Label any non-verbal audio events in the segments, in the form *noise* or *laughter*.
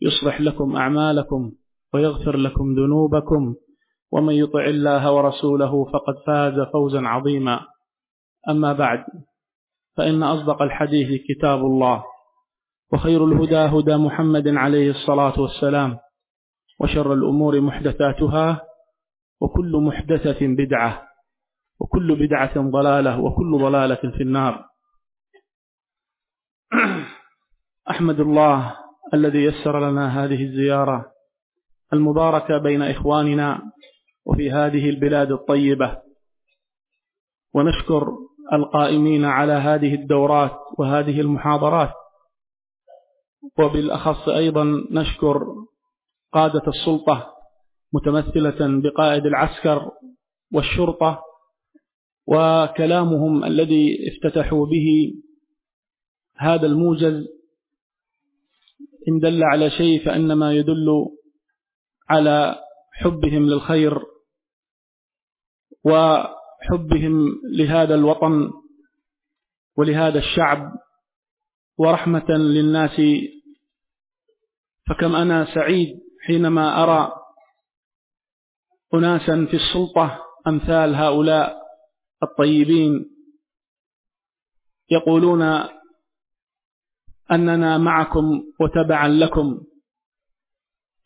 يصلح لكم أعمالكم ويغفر لكم ذنوبكم ومن يطع الله ورسوله فقد فاز فوزا عظيما. أما بعد فإن أصدق الحديث كتاب الله وخير الهدى هدى محمد عليه الصلاة والسلام وشر الأمور محدثاتها وكل محدثة بدعة وكل بدعة ضلالة وكل ضلالة في النار. أحمد الله الذي يسر لنا هذه الزيارة المباركة بين إخواننا وفي هذه البلاد الطيبة. ونشكر القائمين على هذه الدورات وهذه المحاضرات. وبالأخص أيضا نشكر قادة السلطة متمثلة بقائد العسكر والشرطة وكلامهم الذي افتتحوا به هذا الموجز إن دل على شيء فإنما يدل على حبهم للخير وحبهم لهذا الوطن ولهذا الشعب ورحمة للناس. فكم أنا سعيد حينما أرى أناسا في السلطة أمثال هؤلاء الطيبين يقولون أننا معكم وتبعا لكم.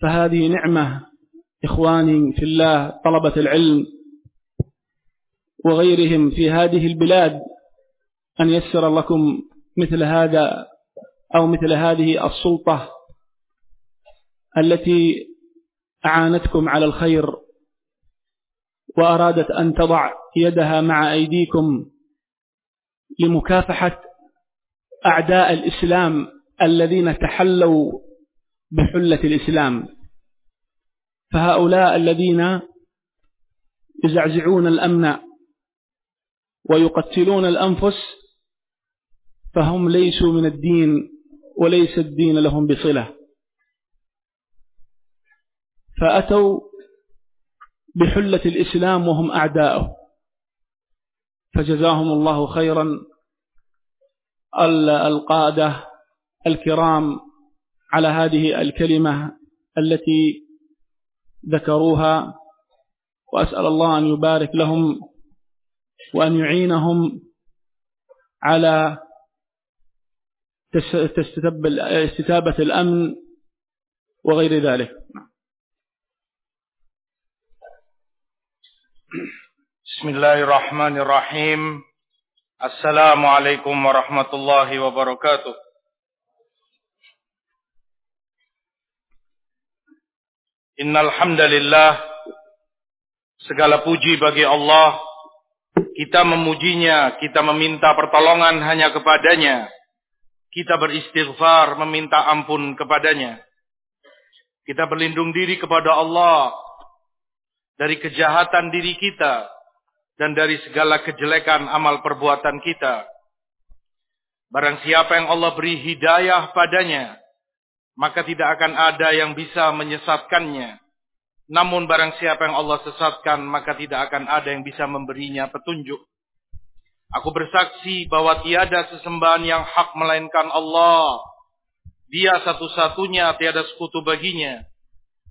فهذه نعمة إخواني في الله طلبة العلم وغيرهم في هذه البلاد أن يسر لكم مثل هذا أو مثل هذه السلطة التي أعانتكم على الخير وأرادت أن تضع يدها مع أيديكم لمكافحة أعداء الإسلام الذين تحلوا بحلة الإسلام. فهؤلاء الذين يزعزعون الأمن ويقتلون الأنفس فهم ليسوا من الدين وليس الدين لهم بصلة. فأتوا بحلة الإسلام وهم أعداؤه فجزاهم الله خيرا القادة الكرام على هذه الكلمة التي ذكروها وأسأل الله أن يبارك لهم وأن يعينهم على استتابة الأمن وغير ذلك. بسم الله الرحمن الرحيم. Assalamualaikum warahmatullahi wabarakatuh. Innal hamdalillah segala puji bagi Allah. Kita memujinya, kita meminta pertolongan hanya kepadanya. Kita beristighfar, meminta ampun kepadanya. Kita berlindung diri kepada Allah dari kejahatan diri kita, dan dari segala kejelekan amal perbuatan kita barang siapa yang Allah beri hidayah padanya maka tidak akan ada yang bisa menyesatkannya. Namun barang siapa yang Allah sesatkan, maka tidak akan ada yang bisa memberinya petunjuk. Aku bersaksi bahwa tiada sesembahan yang hak melainkan Allah. Dia satu-satunya, tiada sekutu baginya.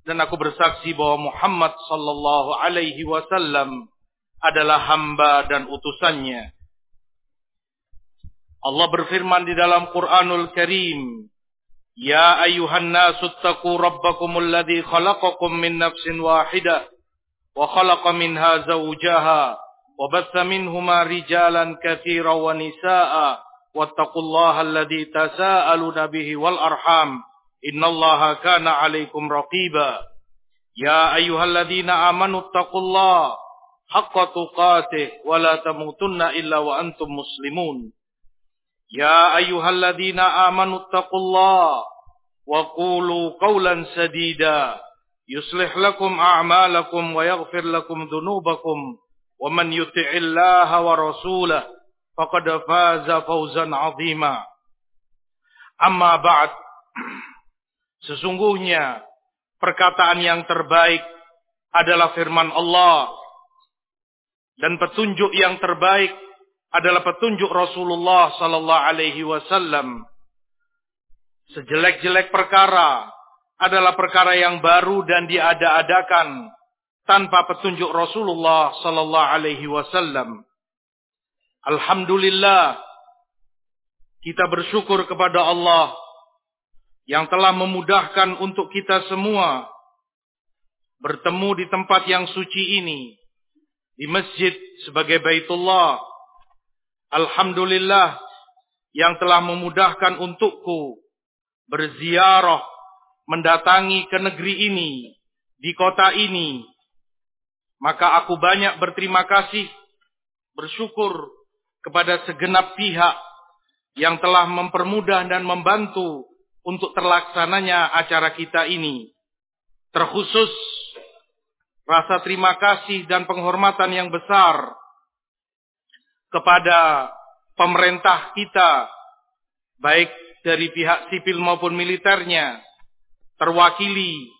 Dan aku bersaksi bahwa Muhammad sallallahu alaihi wasallam adalah hamba dan utusannya. Allah berfirman di dalam Quranul Karim, Ya ayuhan nasu taku rabbakumul ladhi khalaqakum min nafsin wahidah, wa khalaqa minha zawjaha, wa batha minhuma rijalan kathira wa nisa'a, wattaqullaha alladhi tasa'aluna bihi wal arham, innallaha kana alaikum raqiba. Ya ayuhan ayuhalladzina amanu taqullaha, haqqa tuqatih wa la tamutunna illa wa antum muslimun. Ya ayyuhalladzina amanu taqullaha wa qulu qawlan sadida yuslih lakum a'malakum wa yaghfir lakum dhunubakum wa man yuti'illaha wa rasulah, faqad faza fawzan 'azima. Amma ba'd *clears throat* Sesungguhnya perkataan yang terbaik adalah firman Allah dan petunjuk yang terbaik adalah petunjuk Rasulullah sallallahu alaihi wasallam. Sejelek-jelek perkara adalah perkara yang baru dan diada-adakan tanpa petunjuk Rasulullah sallallahu alaihi wasallam. Alhamdulillah kita bersyukur kepada Allah yang telah memudahkan untuk kita semua bertemu di tempat yang suci ini di masjid sebagai Baitullah. Alhamdulillah yang telah memudahkan untukku berziarah mendatangi ke negeri ini di kota ini maka aku banyak berterima kasih bersyukur kepada segenap pihak yang telah mempermudah dan membantu untuk terlaksananya acara kita ini. Terkhusus rasa terima kasih dan penghormatan yang besar kepada pemerintah kita, baik dari pihak sipil maupun militernya, terwakili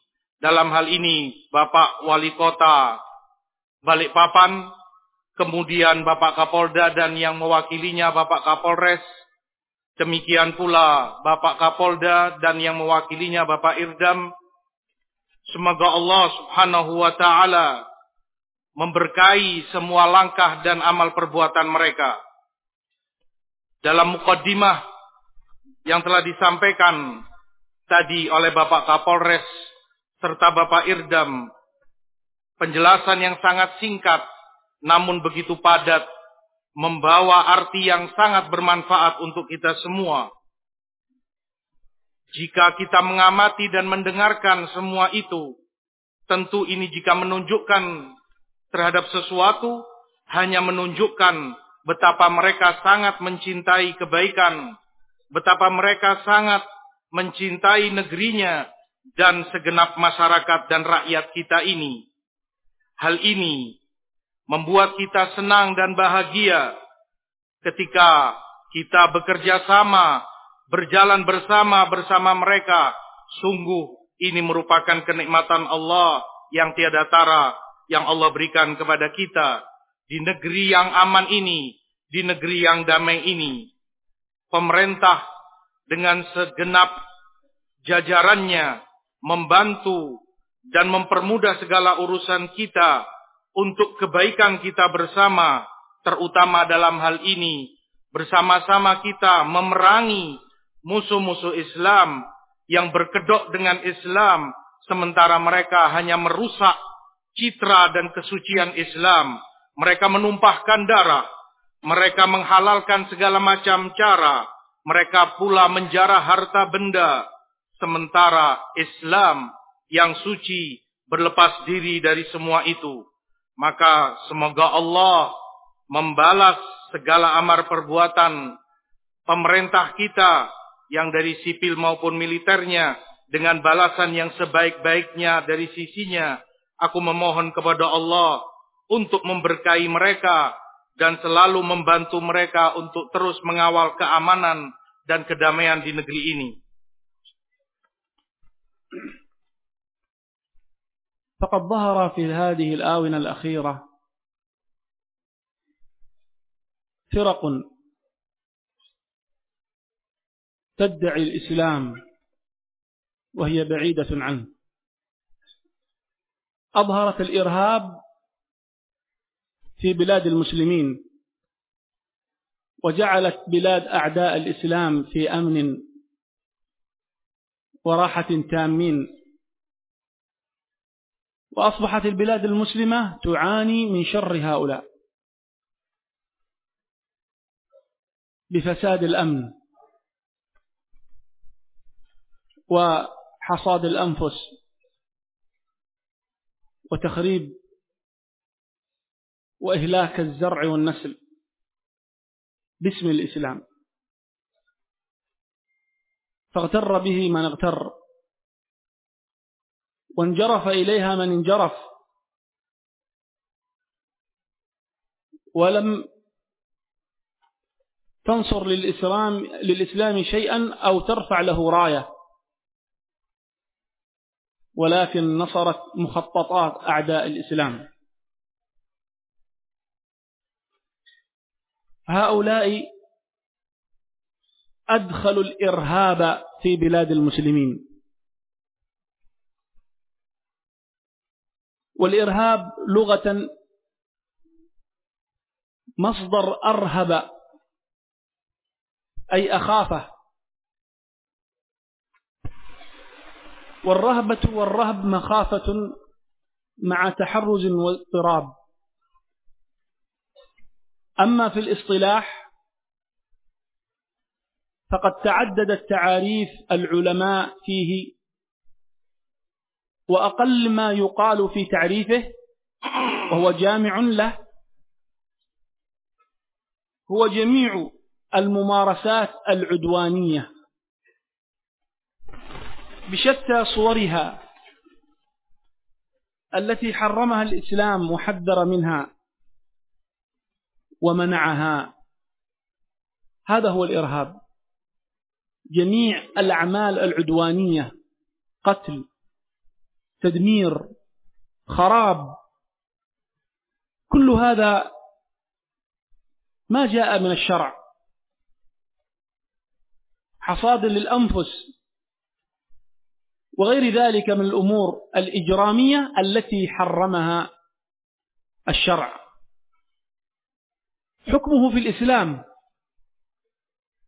dalam hal ini Bapak Wali Kota Balikpapan, kemudian Bapak Kapolda dan yang mewakilinya Bapak Kapolres, Demikian pula Bapak Kapolda dan yang mewakilinya Bapak Irdam. Semoga Allah subhanahu wa ta'ala memberkahi semua langkah dan amal perbuatan mereka. Dalam mukaddimah yang telah disampaikan tadi oleh Bapak Kapolres serta Bapak Irdam, penjelasan yang sangat singkat namun begitu padat membawa arti yang sangat bermanfaat untuk kita semua. Jika kita mengamati dan mendengarkan semua itu, tentu ini jika menunjukkan terhadap sesuatu, hanya menunjukkan betapa mereka sangat mencintai kebaikan, betapa mereka sangat mencintai negerinya dan segenap masyarakat dan rakyat kita ini. Hal ini membuat kita senang dan bahagia ketika kita bekerja sama, berjalan bersama bersama mereka. Sungguh ini merupakan kenikmatan Allah yang tiada tara yang Allah berikan kepada kita di negeri yang aman ini, di negeri yang damai ini. Pemerintah dengan segenap jajarannya membantu dan mempermudah segala urusan kita untuk kebaikan kita bersama, terutama dalam hal ini, bersama-sama kita memerangi musuh-musuh Islam yang berkedok dengan Islam, sementara mereka hanya merusak citra dan kesucian Islam. Mereka menumpahkan darah, mereka menghalalkan segala macam cara, mereka pula menjarah harta benda, sementara Islam yang suci berlepas diri dari semua itu. Maka semoga Allah membalas segala amar perbuatan pemerintah kita yang dari sipil maupun militernya dengan balasan yang sebaik-baiknya dari sisinya. Aku memohon kepada Allah untuk memberkahi mereka dan selalu membantu mereka untuk terus mengawal keamanan dan kedamaian di negeri ini. فقد ظهر في هذه الآونة الأخيرة فرق تدعي الإسلام وهي بعيدة عنه. أظهرت الإرهاب في بلاد المسلمين وجعلت بلاد أعداء الإسلام في أمن وراحة تامين. وأصبحت البلاد المسلمة تعاني من شر هؤلاء بفساد الأمن. وحصاد الأنفس وتخريب وإهلاك الزرع والنسل. باسم الإسلام. فاغتر به من اغتر. وانجرف إليها من انجرف. ولم تنصر للإسلام, للإسلام شيئا أو ترفع له راية. ولكن نصرت مخططات أعداء الإسلام. هؤلاء أدخلوا الإرهاب في بلاد المسلمين. والإرهاب لغة مصدر أرهب أي أخافه. والرهبة والرهب مخافة مع تحرز واضطراب. أما في الاصطلاح فقد تعددت تعاريف العلماء فيه وأقل ما يقال في تعريفه وهو جامع له هو جميع الممارسات العدوانية. بشتى صورها التي حرمها الإسلام وحذر منها ومنعها. هذا هو الإرهاب. جميع الأعمال العدوانية قتل تدمير خراب كل هذا ما جاء من الشرع. حصاد للأنفس وغير ذلك من الأمور الإجرامية التي حرمها الشرع. حكمه في الإسلام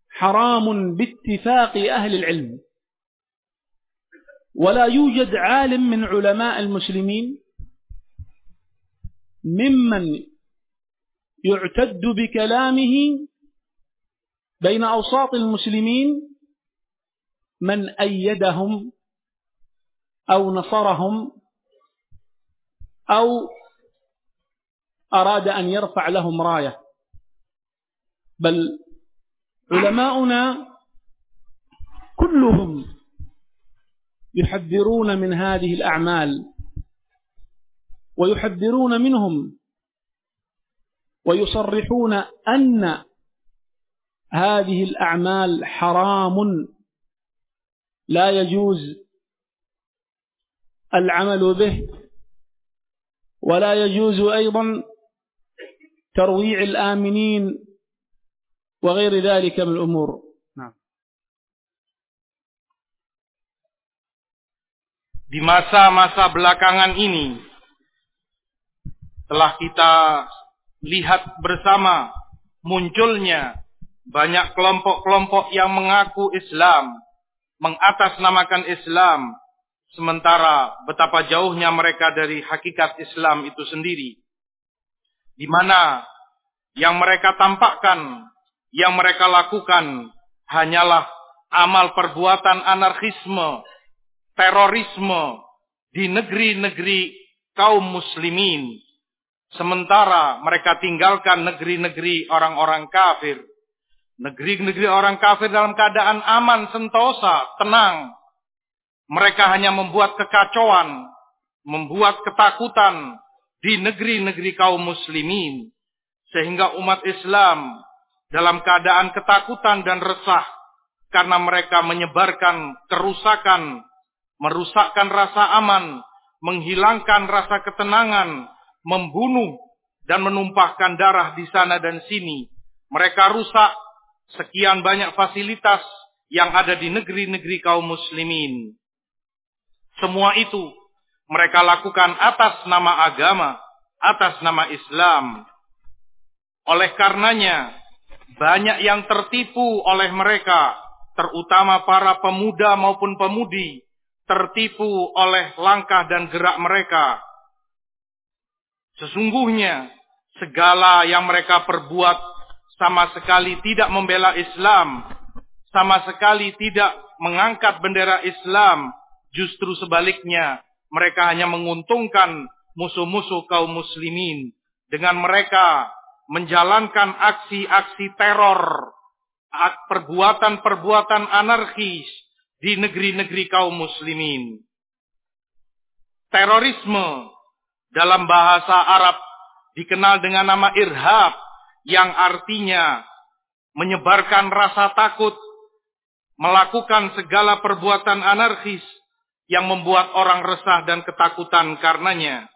حرام باتفاق أهل العلم ولا يوجد عالم من علماء المسلمين ممن يعتد بكلامه بين أوساط المسلمين من أيدهم أو نصرهم أو أراد أن يرفع لهم راية. بل علماؤنا كلهم يحذرون من هذه الأعمال ويحذرون منهم ويصرحون أن هذه الأعمال حرام لا يجوز العمل به ولا يجوز أيضا ترويع الآمنين وغير ذلك من الأمور نعم di masa-masa belakangan ini telah kita lihat bersama munculnya banyak kelompok-kelompok yang mengaku Islam, mengatasnamakan Islam, sementara betapa jauhnya mereka dari hakikat Islam itu sendiri. Di mana yang mereka tampakkan, yang mereka lakukan hanyalah amal perbuatan anarkisme, terorisme di negeri-negeri kaum muslimin. Sementara mereka tinggalkan negeri-negeri orang-orang kafir. Negeri-negeri orang kafir dalam keadaan aman, sentosa, tenang. Mereka hanya membuat kekacauan, membuat ketakutan di negeri-negeri kaum muslimin. Sehingga umat Islam dalam keadaan ketakutan dan resah karena mereka menyebarkan kerusakan merusakkan rasa aman, menghilangkan rasa ketenangan, membunuh dan menumpahkan darah di sana dan sini. Mereka rusak sekian banyak fasilitas yang ada di negeri-negeri kaum muslimin. Semua itu mereka lakukan atas nama agama, atas nama Islam. Oleh karenanya, banyak yang tertipu oleh mereka terutama para pemuda maupun pemudi, tertipu oleh langkah dan gerak mereka. Sesungguhnya segala yang mereka perbuat sama sekali tidak membela Islam, sama sekali tidak mengangkat bendera Islam, justru sebaliknya mereka hanya menguntungkan musuh-musuh kaum muslimin dengan mereka menjalankan aksi-aksi teror, perbuatan-perbuatan anarkis di negeri-negeri kaum muslimin. Terorisme dalam bahasa Arab dikenal dengan nama irhab yang artinya menyebarkan rasa takut, melakukan segala perbuatan anarkis yang membuat orang resah dan ketakutan karenanya.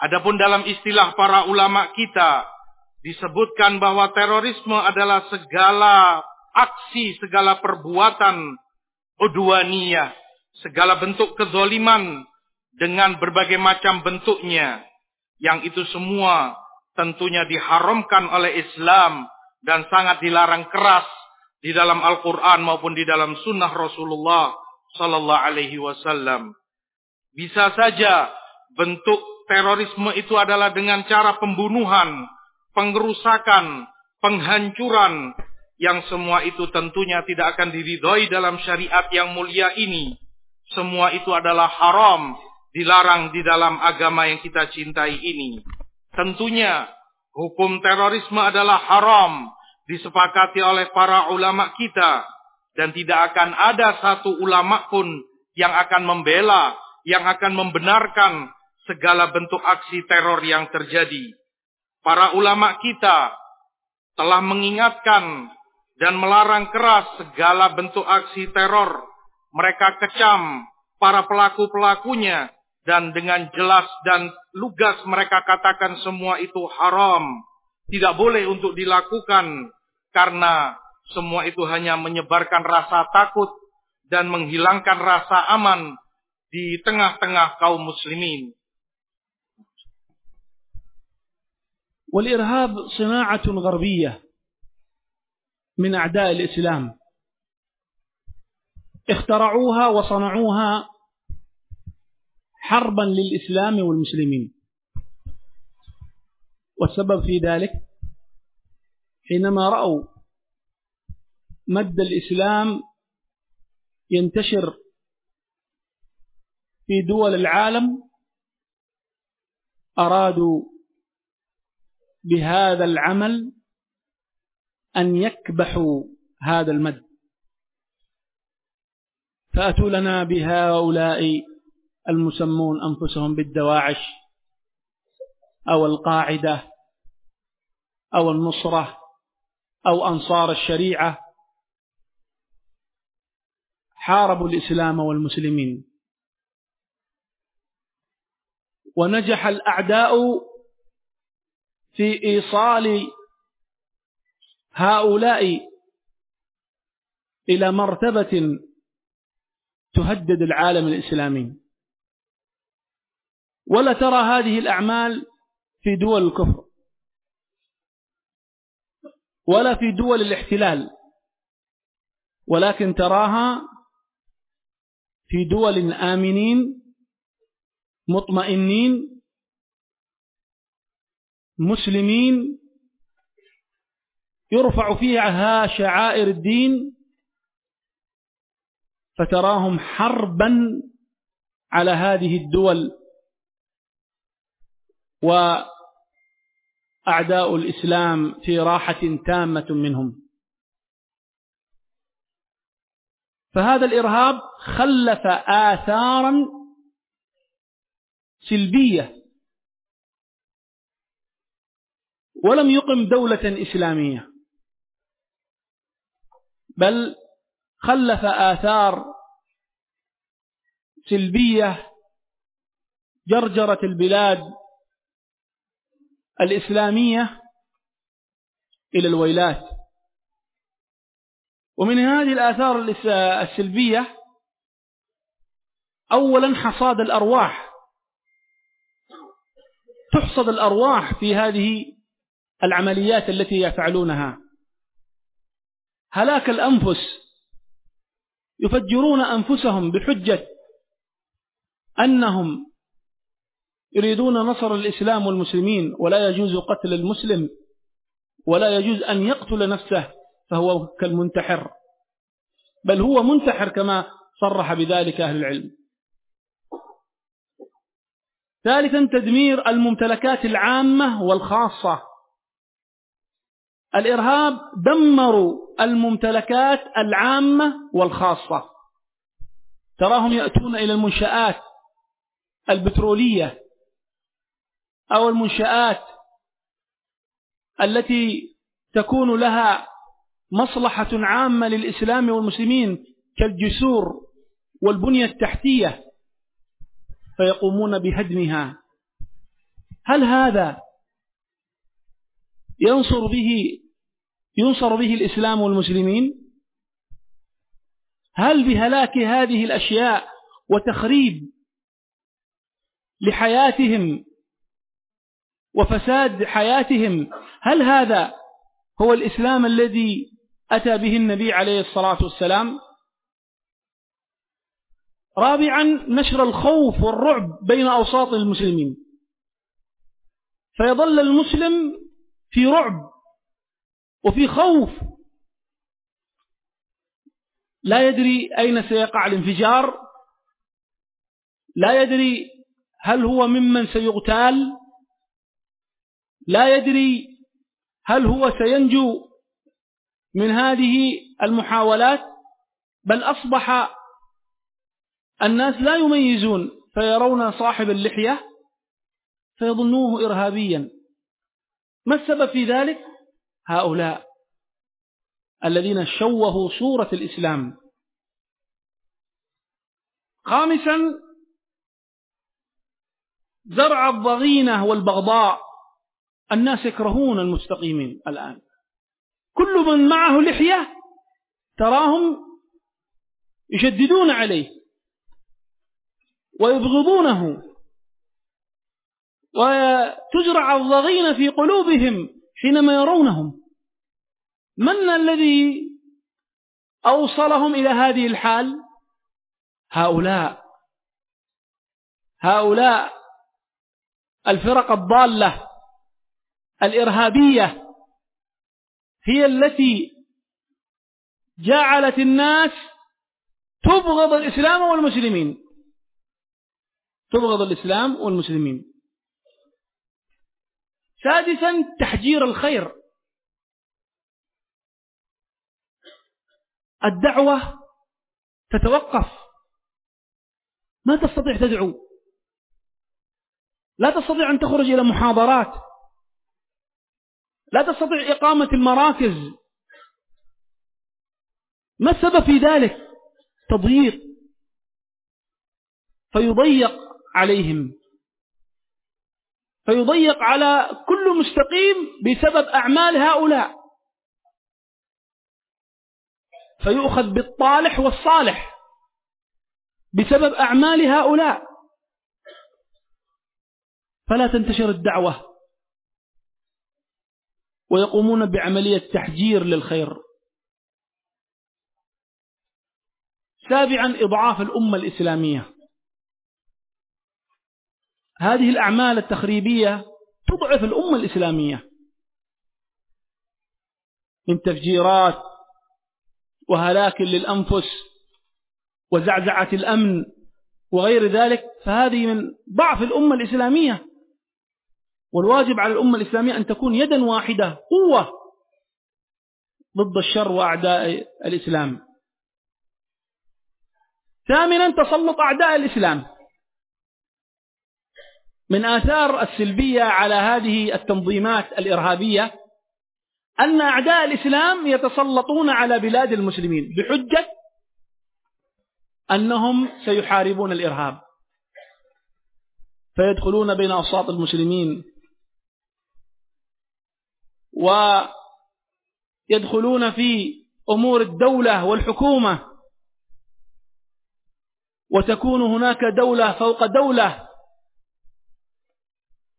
Adapun dalam istilah para ulama kita disebutkan bahwa terorisme adalah segala aksi, segala perbuatan udwaniyah, segala bentuk kezoliman dengan berbagai macam bentuknya yang itu semua tentunya diharamkan oleh Islam dan sangat dilarang keras di dalam Al-Qur'an maupun di dalam sunnah Rasulullah sallallahu alaihi wasallam. Bisa saja bentuk terorisme itu adalah dengan cara pembunuhan, pengerusakan, penghancuran yang semua itu tentunya tidak akan diridhoi dalam syariat yang mulia ini. Semua itu adalah haram dilarang di dalam agama yang kita cintai ini. Tentunya hukum terorisme adalah haram disepakati oleh para ulama kita dan tidak akan ada satu ulama pun yang akan membela, yang akan membenarkan segala bentuk aksi teror yang terjadi. Para ulama kita telah mengingatkan dan melarang keras segala bentuk aksi teror. Mereka kecam para pelaku-pelakunya dan dengan jelas dan lugas mereka katakan semua itu haram. Tidak boleh untuk dilakukan karena semua itu hanya menyebarkan rasa takut dan menghilangkan rasa aman di tengah-tengah kaum muslimin. والإرهاب صناعة غربية من أعداء الإسلام اخترعوها وصنعوها حربا للإسلام والمسلمين والسبب في ذلك حينما رأوا مد الإسلام ينتشر في دول العالم أرادوا بهذا العمل أن يكبحوا هذا المد. فأتوا لنا بهؤلاء المسمون أنفسهم بالدواعش أو القاعدة أو النصرة أو أنصار الشريعة حاربوا الإسلام والمسلمين. ونجح الأعداء في إيصال هؤلاء إلى مرتبة تهدد العالم الإسلامي. ولا ترى هذه الأعمال في دول الكفر ولا في دول الاحتلال ولكن تراها في دول آمنين مطمئنين مسلمين يرفع فيها شعائر الدين فتراهم حربا على هذه الدول وأعداء الإسلام في راحة تامة منهم. فهذا الإرهاب خلف آثارا سلبية ولم يقم دولة إسلامية بل خلف آثار سلبية جرجرت البلاد الإسلامية إلى الويلات. ومن هذه الآثار السلبية أولا حصاد الأرواح. تحصد الأرواح في هذه العمليات التي يفعلونها. هلاك الأنفس. يفجرون أنفسهم بحجة أنهم يريدون نصر الإسلام والمسلمين ولا يجوز قتل المسلم ولا يجوز أن يقتل نفسه. فهو كالمنتحر. بل هو منتحر كما صرح بذلك أهل العلم. ثالثا تدمير الممتلكات العامة والخاصة. الإرهاب دمروا الممتلكات العامة والخاصة. تراهم يأتون إلى المنشآت البترولية أو المنشآت التي تكون لها مصلحة عامة للإسلام والمسلمين كالجسور والبنية التحتية فيقومون بهدمها. هل هذا ينصر به ينصر به الإسلام والمسلمين؟ هل بهلاك هذه الأشياء وتخريب لحياتهم وفساد حياتهم هل هذا هو الإسلام الذي أتى به النبي عليه الصلاة والسلام رابعا نشر الخوف والرعب بين أوساط المسلمين. فيظل المسلم في رعب وفي خوف. لا يدري أين سيقع الانفجار. لا يدري هل هو ممن سيغتال. لا يدري هل هو سينجو. من هذه المحاولات بل أصبح الناس لا يميزون فيرون صاحب اللحية فيظنوه إرهابيا. ما السبب في ذلك؟ هؤلاء الذين شوهوا صورة الإسلام. خامسا زرع الضغينة والبغضاء. الناس يكرهون المستقيمين الآن. كل من معه لحية تراهم يشددون عليه ويبغضونه وتزرع الضغينة في قلوبهم حينما يرونهم. من الذي أوصلهم إلى هذه الحال؟ هؤلاء. هؤلاء الفرق الضالة الإرهابية هي التي جعلت الناس تبغض الإسلام والمسلمين. تبغض الإسلام والمسلمين. سادسا تحجير الخير. الدعوة تتوقف. ما تستطيع تدعو. لا تستطيع أن تخرج إلى محاضرات. لا تستطيع إقامة المراكز. ما السبب في ذلك؟ تضييق. فيضيق عليهم. فيضيق على كل مستقيم بسبب أعمال هؤلاء. فيؤخذ بالطالح والصالح بسبب أعمال هؤلاء. فلا تنتشر الدعوة. ويقومون بعملية تحجير للخير. سابعا إضعاف الأمة الإسلامية. هذه الأعمال التخريبية تضعف الأمة الإسلامية من تفجيرات وهلاك للأنفس وزعزعة الأمن وغير ذلك. فهذه من ضعف الأمة الإسلامية. والواجب على الأمة الإسلامية أن تكون يدا واحدة قوة ضد الشر وأعداء الإسلام. ثامنا تسلط أعداء الإسلام. من آثار السلبية على هذه التنظيمات الإرهابية أن أعداء الإسلام يتسلطون على بلاد المسلمين بحجة أنهم سيحاربون الإرهاب. فيدخلون بين أوساط المسلمين. ويدخلون في أمور الدولة والحكومة وتكون هناك دولة فوق دولة.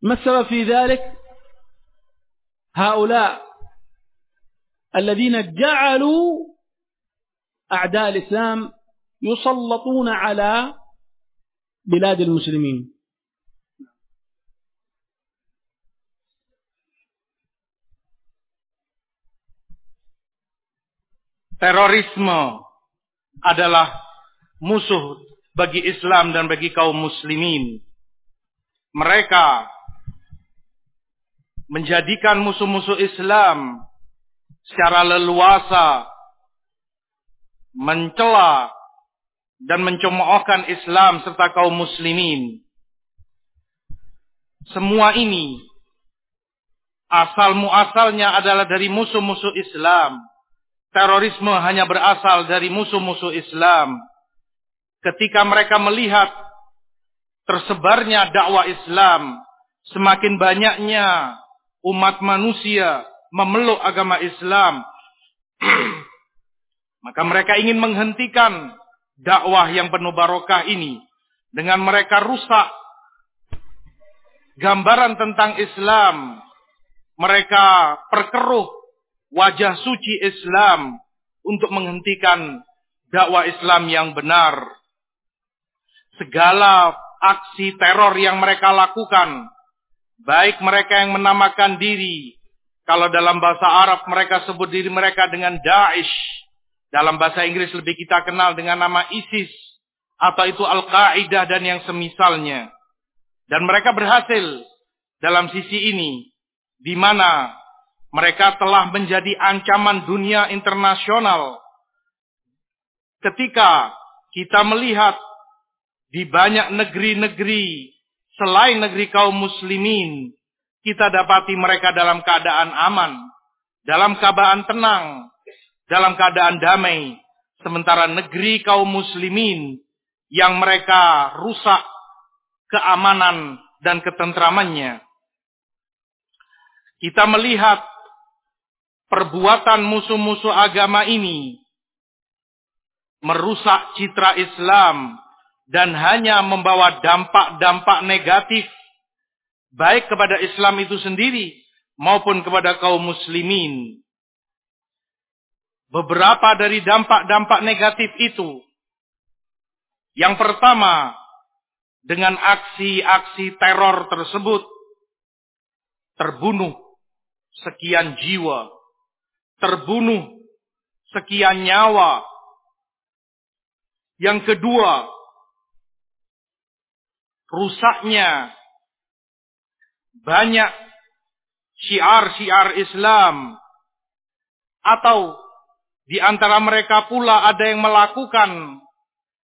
ما السبب في ذلك؟ هؤلاء الذين جعلوا أعداء الإسلام يسلطون على بلاد المسلمين. Terorisme adalah musuh bagi Islam dan bagi kaum muslimin. Mereka menjadikan musuh-musuh Islam secara leluasa mencela dan mencemoohkan Islam serta kaum muslimin. Semua ini asal muasalnya adalah dari musuh-musuh Islam. Terorisme hanya berasal dari musuh-musuh Islam. Ketika mereka melihat tersebarnya dakwah Islam, semakin banyaknya umat manusia memeluk agama Islam, *clears throat* maka mereka ingin menghentikan dakwah yang penuh barokah ini dengan mereka rusak gambaran tentang Islam. Mereka perkeruh wajah suci Islam untuk menghentikan dakwah Islam yang benar. Segala aksi teror yang mereka lakukan, baik mereka yang menamakan diri, kalau dalam bahasa Arab mereka sebut diri mereka dengan Daesh, dalam bahasa Inggris lebih kita kenal dengan nama ISIS atau itu Al-Qaeda dan yang semisalnya. Dan mereka berhasil dalam sisi ini di mana mereka telah menjadi ancaman dunia internasional. Ketika kita melihat di banyak negeri-negeri selain negeri kaum muslimin, kita dapati mereka dalam keadaan aman, dalam keadaan tenang, dalam keadaan damai. Sementara negeri kaum muslimin yang mereka rusak keamanan dan ketentramannya. Kita melihat perbuatan musuh-musuh agama ini merusak citra Islam dan hanya membawa dampak-dampak negatif baik kepada Islam itu sendiri maupun kepada kaum muslimin. Beberapa dari dampak-dampak negatif itu. Yang pertama, dengan aksi-aksi teror tersebut, terbunuh sekian jiwa, terbunuh sekian nyawa. Yang kedua, rusaknya banyak syiar-syiar Islam atau di antara mereka pula ada yang melakukan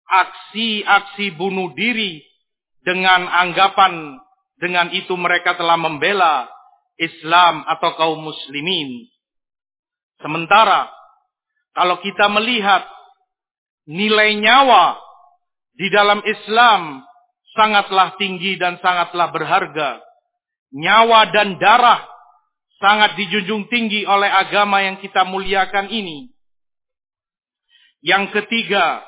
aksi-aksi bunuh diri dengan anggapan dengan itu mereka telah membela Islam atau kaum muslimin. Sementara kalau kita melihat nilai nyawa di dalam Islam sangatlah tinggi dan sangatlah berharga. Nyawa dan darah sangat dijunjung tinggi oleh agama yang kita muliakan ini. Yang ketiga,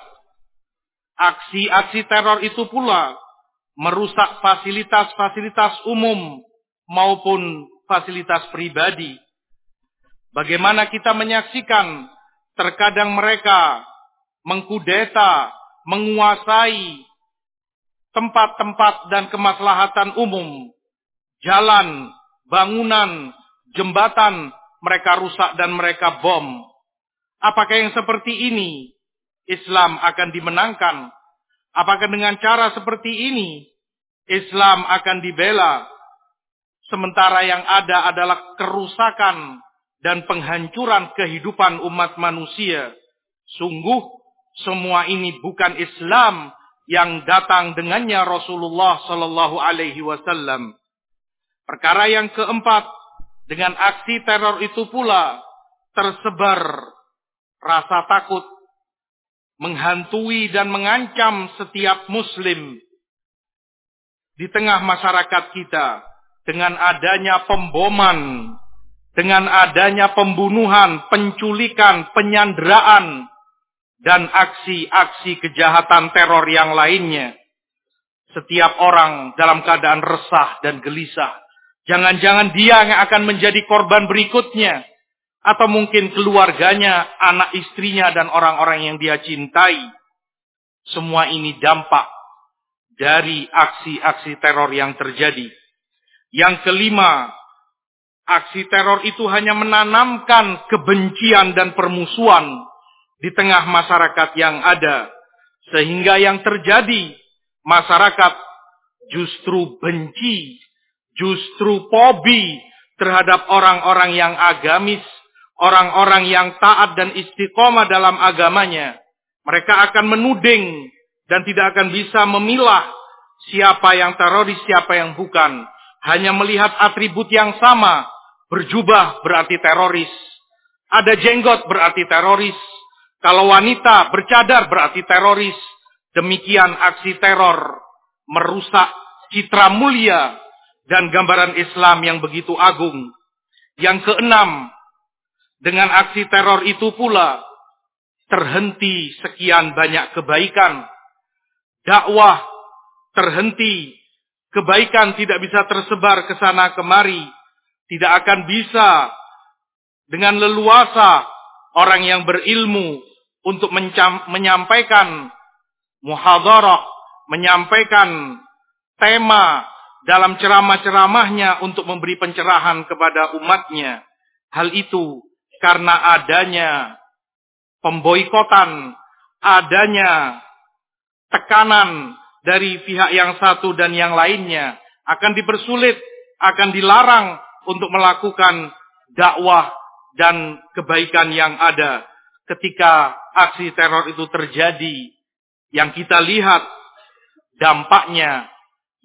aksi-aksi teror itu pula merusak fasilitas-fasilitas umum maupun fasilitas pribadi. Bagaimana kita menyaksikan terkadang mereka mengkudeta, menguasai tempat-tempat dan kemaslahatan umum, jalan, bangunan, jembatan, mereka rusak dan mereka bom. Apakah yang seperti ini Islam akan dimenangkan? Apakah dengan cara seperti ini Islam akan dibela? Sementara yang ada adalah kerusakan dan penghancuran kehidupan umat manusia. Sungguh semua ini bukan Islam yang datang dengannya Rasulullah Sallallahu Alaihi Wasallam. Perkara yang keempat, dengan aksi teror itu pula tersebar rasa takut menghantui dan mengancam setiap muslim di tengah masyarakat kita dengan adanya pemboman, dengan adanya pembunuhan, penculikan, penyanderaan, dan aksi-aksi kejahatan teror yang lainnya. Setiap orang dalam keadaan resah dan gelisah. Jangan-jangan dia yang akan menjadi korban berikutnya atau mungkin keluarganya, anak istrinya dan orang-orang yang dia cintai. Semua ini dampak dari aksi-aksi teror yang terjadi. Yang kelima, aksi teror itu hanya menanamkan kebencian dan permusuhan di tengah masyarakat yang ada. Sehingga yang terjadi, masyarakat justru benci, justru pobi terhadap orang-orang yang agamis, orang-orang yang taat dan istiqomah dalam agamanya. Mereka akan menuding dan tidak akan bisa memilah siapa yang teroris, siapa yang bukan. Hanya melihat atribut yang sama. Berjubah berarti teroris. Ada jenggot berarti teroris. Kalau wanita bercadar berarti teroris. Demikian aksi teror merusak citra mulia dan gambaran Islam yang begitu agung. Yang keenam, dengan aksi teror itu pula terhenti sekian banyak kebaikan. Dakwah terhenti, kebaikan tidak bisa tersebar ke sana kemari, tidak akan bisa dengan leluasa orang yang berilmu untuk menyampaikan muhadarah, menyampaikan tema dalam ceramah-ceramahnya untuk memberi pencerahan kepada umatnya. Hal itu karena adanya pemboikotan, adanya tekanan dari pihak yang satu dan yang lainnya akan dipersulit, akan dilarang untuk melakukan dakwah dan kebaikan yang ada ketika aksi teror itu terjadi. Yang kita lihat dampaknya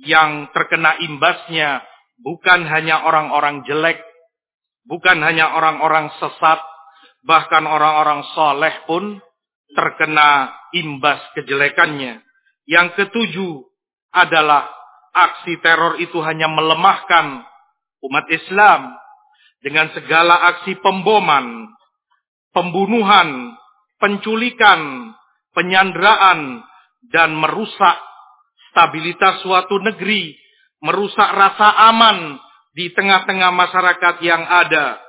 yang terkena imbasnya bukan hanya orang-orang jelek, bukan hanya orang-orang sesat, bahkan orang-orang soleh pun terkena imbas kejelekannya. Yang ketujuh adalah aksi teror itu hanya melemahkan umat Islam dengan segala aksi pemboman, pembunuhan, penculikan, penyanderaan, dan merusak stabilitas suatu negeri, merusak rasa aman di tengah-tengah masyarakat yang ada.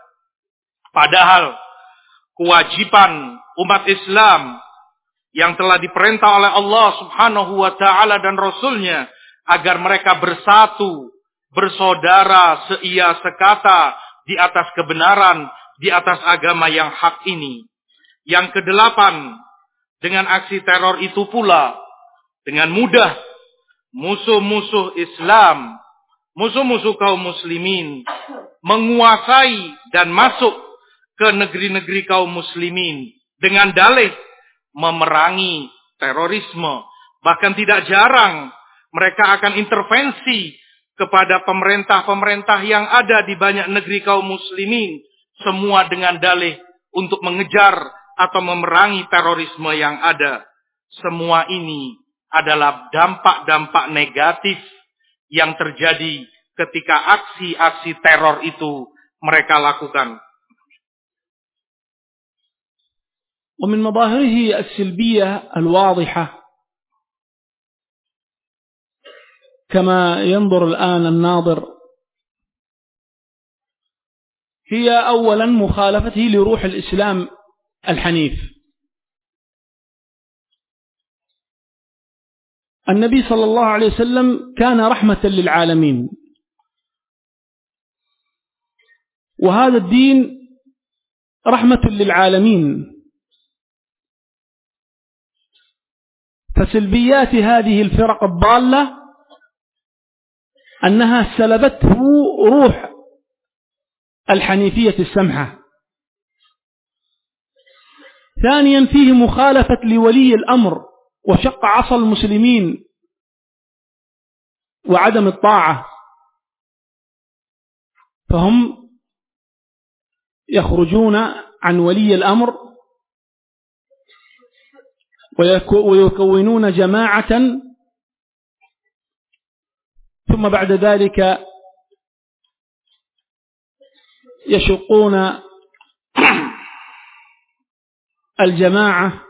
Padahal kewajiban umat Islam yang telah diperintah oleh Allah Subhanahu wa taala dan rasulnya agar mereka bersatu, bersaudara, seia sekata di atas kebenaran, di atas agama yang hak ini. Yang kedelapan, dengan aksi teror itu pula dengan mudah musuh-musuh Islam, musuh-musuh kaum muslimin menguasai dan masuk ke negeri-negeri kaum muslimin dengan dalih memerangi terorisme. Bahkan tidak jarang mereka akan intervensi kepada pemerintah-pemerintah yang ada di banyak negeri kaum muslimin. Semua dengan dalih untuk mengejar atau memerangi terorisme yang ada. Semua ini adalah dampak-dampak negatif yang terjadi ketika aksi-aksi teror itu mereka lakukan. ومن مظاهره السلبية الواضحة كما ينظر الآن الناظر. هي أولا مخالفته لروح الإسلام الحنيف. النبي صلى الله عليه وسلم كان رحمة للعالمين. وهذا الدين رحمة للعالمين. فسلبيات هذه الفرق الضالة أنها سلبته روح الحنيفية السمحة. ثانيا فيه مخالفة لولي الأمر وشق عصا المسلمين وعدم الطاعة. فهم يخرجون عن ولي الأمر ويكونون جماعة ثم بعد ذلك يشقون الجماعة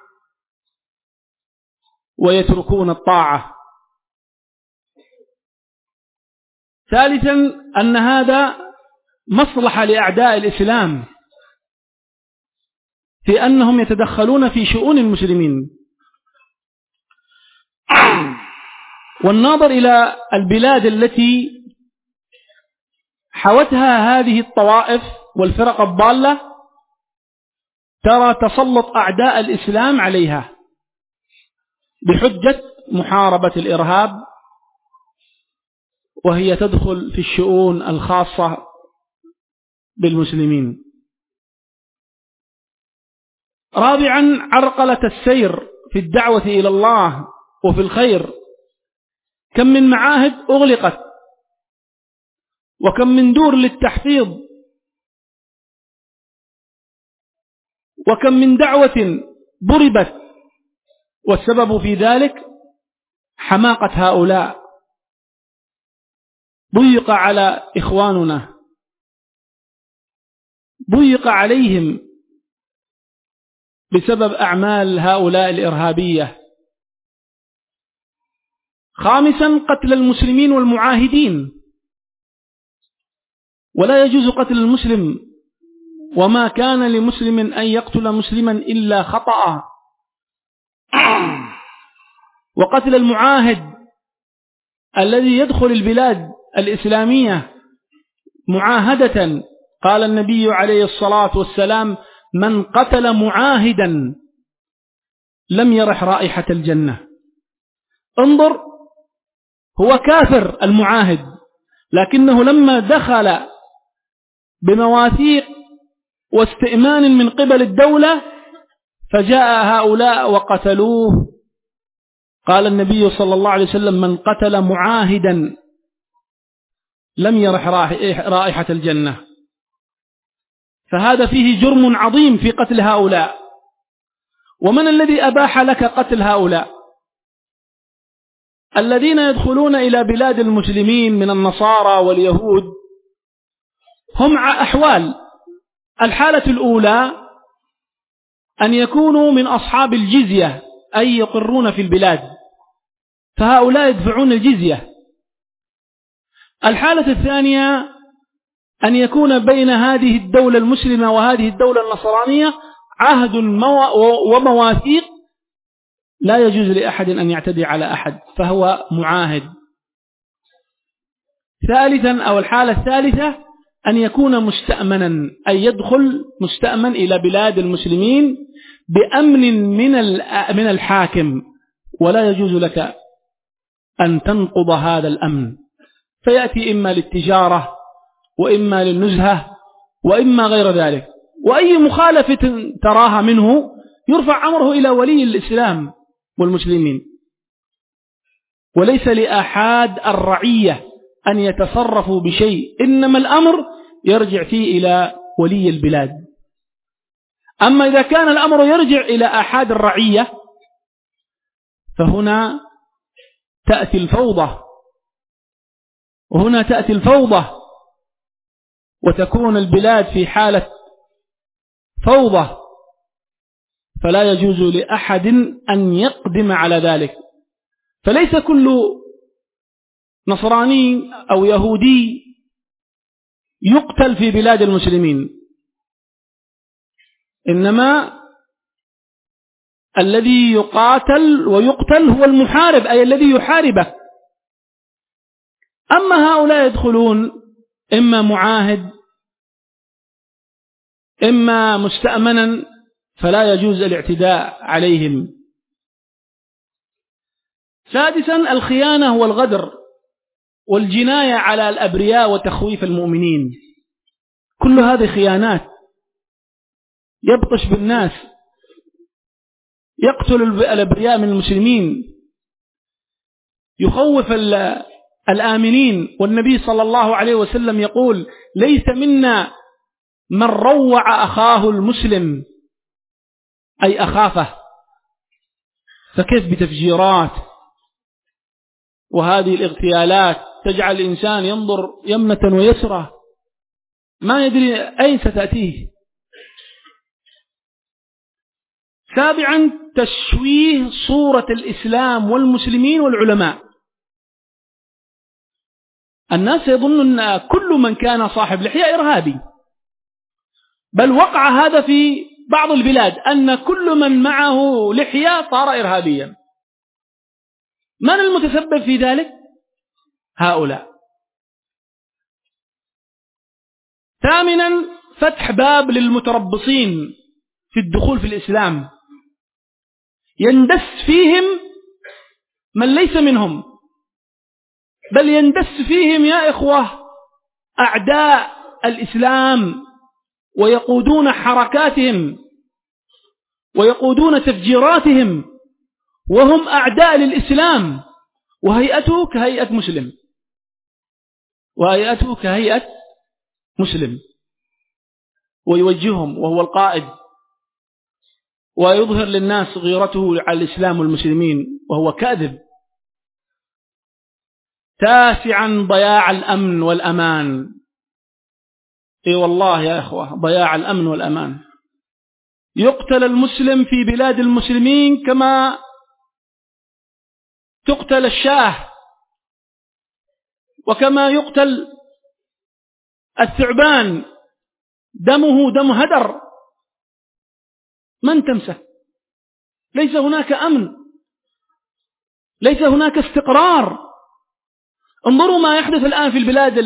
ويتركون الطاعة. ثالثا أن هذا مصلحة لأعداء الإسلام في أنهم يتدخلون في شؤون المسلمين. والناظر إلى البلاد التي حوتها هذه الطوائف والفرق الضالة ترى تسلط أعداء الإسلام عليها بحجة محاربة الإرهاب وهي تدخل في الشؤون الخاصة بالمسلمين. رابعا عرقلة السير في الدعوة إلى الله وفي الخير. كم من معاهد أغلقت وكم من دور للتحفيظ وكم من دعوة ضربت والسبب في ذلك حماقة هؤلاء. ضيق على إخواننا ضيق عليهم بسبب أعمال هؤلاء الإرهابية. خامسا قتل المسلمين والمعاهدين. ولا يجوز قتل المسلم. وما كان لمسلم أن يقتل مسلما إلا خطأ. وقتل المعاهد الذي يدخل البلاد الإسلامية معاهدة. قال النبي عليه الصلاة والسلام من قتل معاهدا لم يرح رائحة الجنة. انظر هو كافر المعاهد لكنه لما دخل بمواثيق واستئمان من قبل الدولة فجاء هؤلاء وقتلوه. قال النبي صلى الله عليه وسلم من قتل معاهدا لم يرح رائحة الجنة. فهذا فيه جرم عظيم في قتل هؤلاء. ومن الذي أباح لك قتل هؤلاء؟ الذين يدخلون إلى بلاد المسلمين من النصارى واليهود هم أحوال. الحالة الأولى أن يكونوا من أصحاب الجزية أي يقرون في البلاد. فهؤلاء يدفعون الجزية. الحالة الثانية أن يكون بين هذه الدولة المسلمة وهذه الدولة النصرانية عهد ومواثيق لا يجوز لأحد أن يعتدي على أحد فهو معاهد. ثالثا أو الحالة الثالثة أن يكون مستأمنا أي يدخل مستأمن إلى بلاد المسلمين بأمن من من الحاكم. ولا يجوز لك أن تنقض هذا الأمن. فيأتي إما للتجارة وإما للنزهة وإما غير ذلك. وأي مخالفة تراها منه يرفع أمره إلى ولي الإسلام. والمسلمين. وليس لأحد الرعية أن يتصرفوا بشيء إنما الأمر يرجع فيه إلى ولي البلاد. أما إذا كان الأمر يرجع إلى أحد الرعية فهنا تأتي الفوضى. وهنا تأتي الفوضى وتكون البلاد في حالة فوضى. فلا يجوز لأحد أن يقدم على ذلك. فليس كل نصراني أو يهودي يقتل في بلاد المسلمين. إنما الذي يقاتل ويقتل هو المحارب أي الذي يحاربه. أما هؤلاء يدخلون إما معاهد إما مستأمنا فلا يجوز الاعتداء عليهم. سادسا الخيانة والغدر والجناية على الأبرياء وتخويف المؤمنين. كل هذه خيانات يبطش بالناس يقتل الأبرياء من المسلمين يخوف الآمنين. والنبي صلى الله عليه وسلم يقول ليس منا من روع أخاه المسلم. أي أخافه. فكيف بتفجيرات؟ وهذه الاغتيالات تجعل الإنسان ينظر يمنة ويسرى ما يدري أين ستأتيه. سابعا تشويه صورة الإسلام والمسلمين والعلماء. الناس يظن أن كل من كان صاحب لحية إرهابي. بل وقع هذا في بعض البلاد أن كل من معه لحية صار إرهابيا. من المتسبب في ذلك؟ هؤلاء. ثامنا فتح باب للمتربصين في الدخول في الإسلام. يندس فيهم من ليس منهم بل يندس فيهم يا إخوة أعداء الإسلام. ويقودون حركاتهم ويقودون تفجيراتهم وهم أعداء للإسلام وهيئته كهيئة مسلم. وهيئته كهيئة مسلم. ويوجههم وهو القائد. ويظهر للناس غيرته على الإسلام والمسلمين وهو كاذب. تاسعا ضياع الأمن والأمان. إي والله يا إخوة ضياع الأمن والأمان. يقتل المسلم في بلاد المسلمين كما تقتل الشاه وكما يقتل الثعبان. دمه دم هدر. من تمسه؟ ليس هناك أمن. ليس هناك استقرار. انظروا ما يحدث الآن في البلاد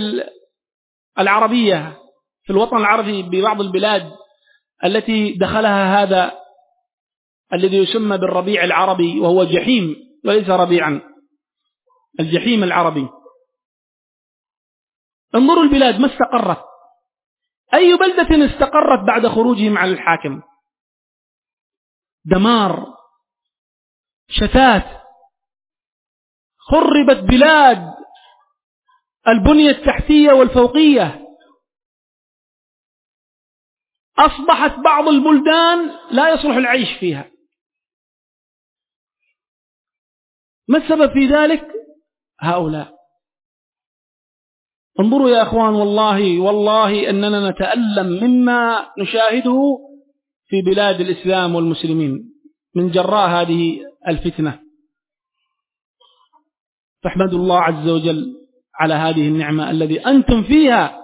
العربية. في الوطن العربي ببعض البلاد التي دخلها هذا الذي يسمى بالربيع العربي وهو جحيم وليس ربيعا الجحيم العربي. انظروا البلاد ما استقرت. أي بلدة استقرت بعد خروجهم على الحاكم؟ دمار شتات. خربت بلاد البنية التحتية والفوقية. أصبحت بعض البلدان لا يصلح العيش فيها. ما السبب في ذلك؟ هؤلاء. انظروا يا أخوان والله والله أننا نتألم مما نشاهده في بلاد الإسلام والمسلمين. من جراء هذه الفتنة. فاحمدوا الله عز وجل على هذه النعمة الذي أنتم فيها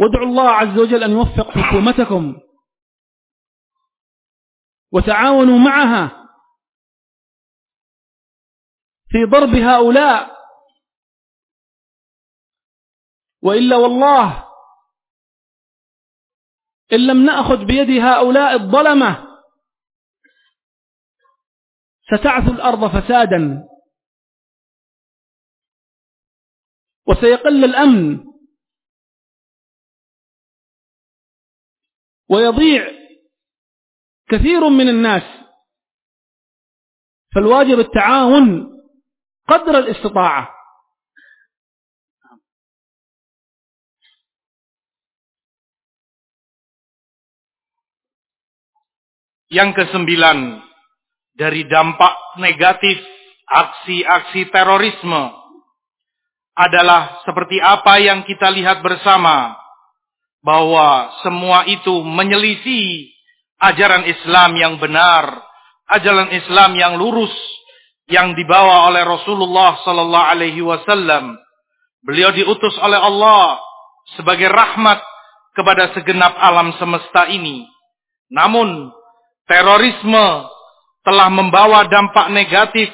وادعوا الله عز وجل أن يوفق حكومتكم وتعاونوا معها في ضرب هؤلاء. وإلا والله إن لم نأخذ بيد هؤلاء الظلمة ستعث الأرض فسادا. وسيقل الأمن ويضيع كثير من الناس فالواجب التعاون قدر الاستطاعة Yang kesembilan, dari dampak negatif aksi-aksi terorisme adalah seperti apa yang kita lihat bersama bahwa semua itu menyelisih ajaran Islam yang benar, ajaran Islam yang lurus yang dibawa oleh Rasulullah sallallahu alaihi wasallam. Beliau diutus oleh Allah sebagai rahmat kepada segenap alam semesta ini. Namun terorisme telah membawa dampak negatif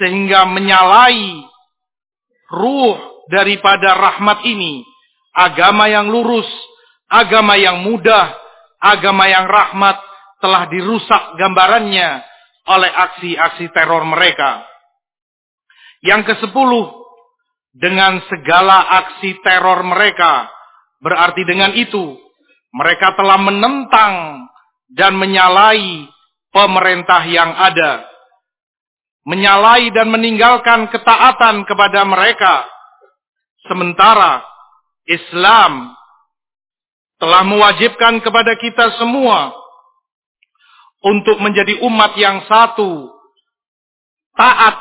sehingga menyalai ruh daripada rahmat ini. Agama yang lurus agama yang mudah, agama yang rahmat telah dirusak gambarannya oleh aksi-aksi teror mereka. Yang kesepuluh, dengan segala aksi teror mereka, berarti dengan itu, mereka telah menentang dan menyalai pemerintah yang ada. Menyalai dan meninggalkan ketaatan kepada mereka. Sementara Islam telah mewajibkan kepada kita semua untuk menjadi umat yang satu, taat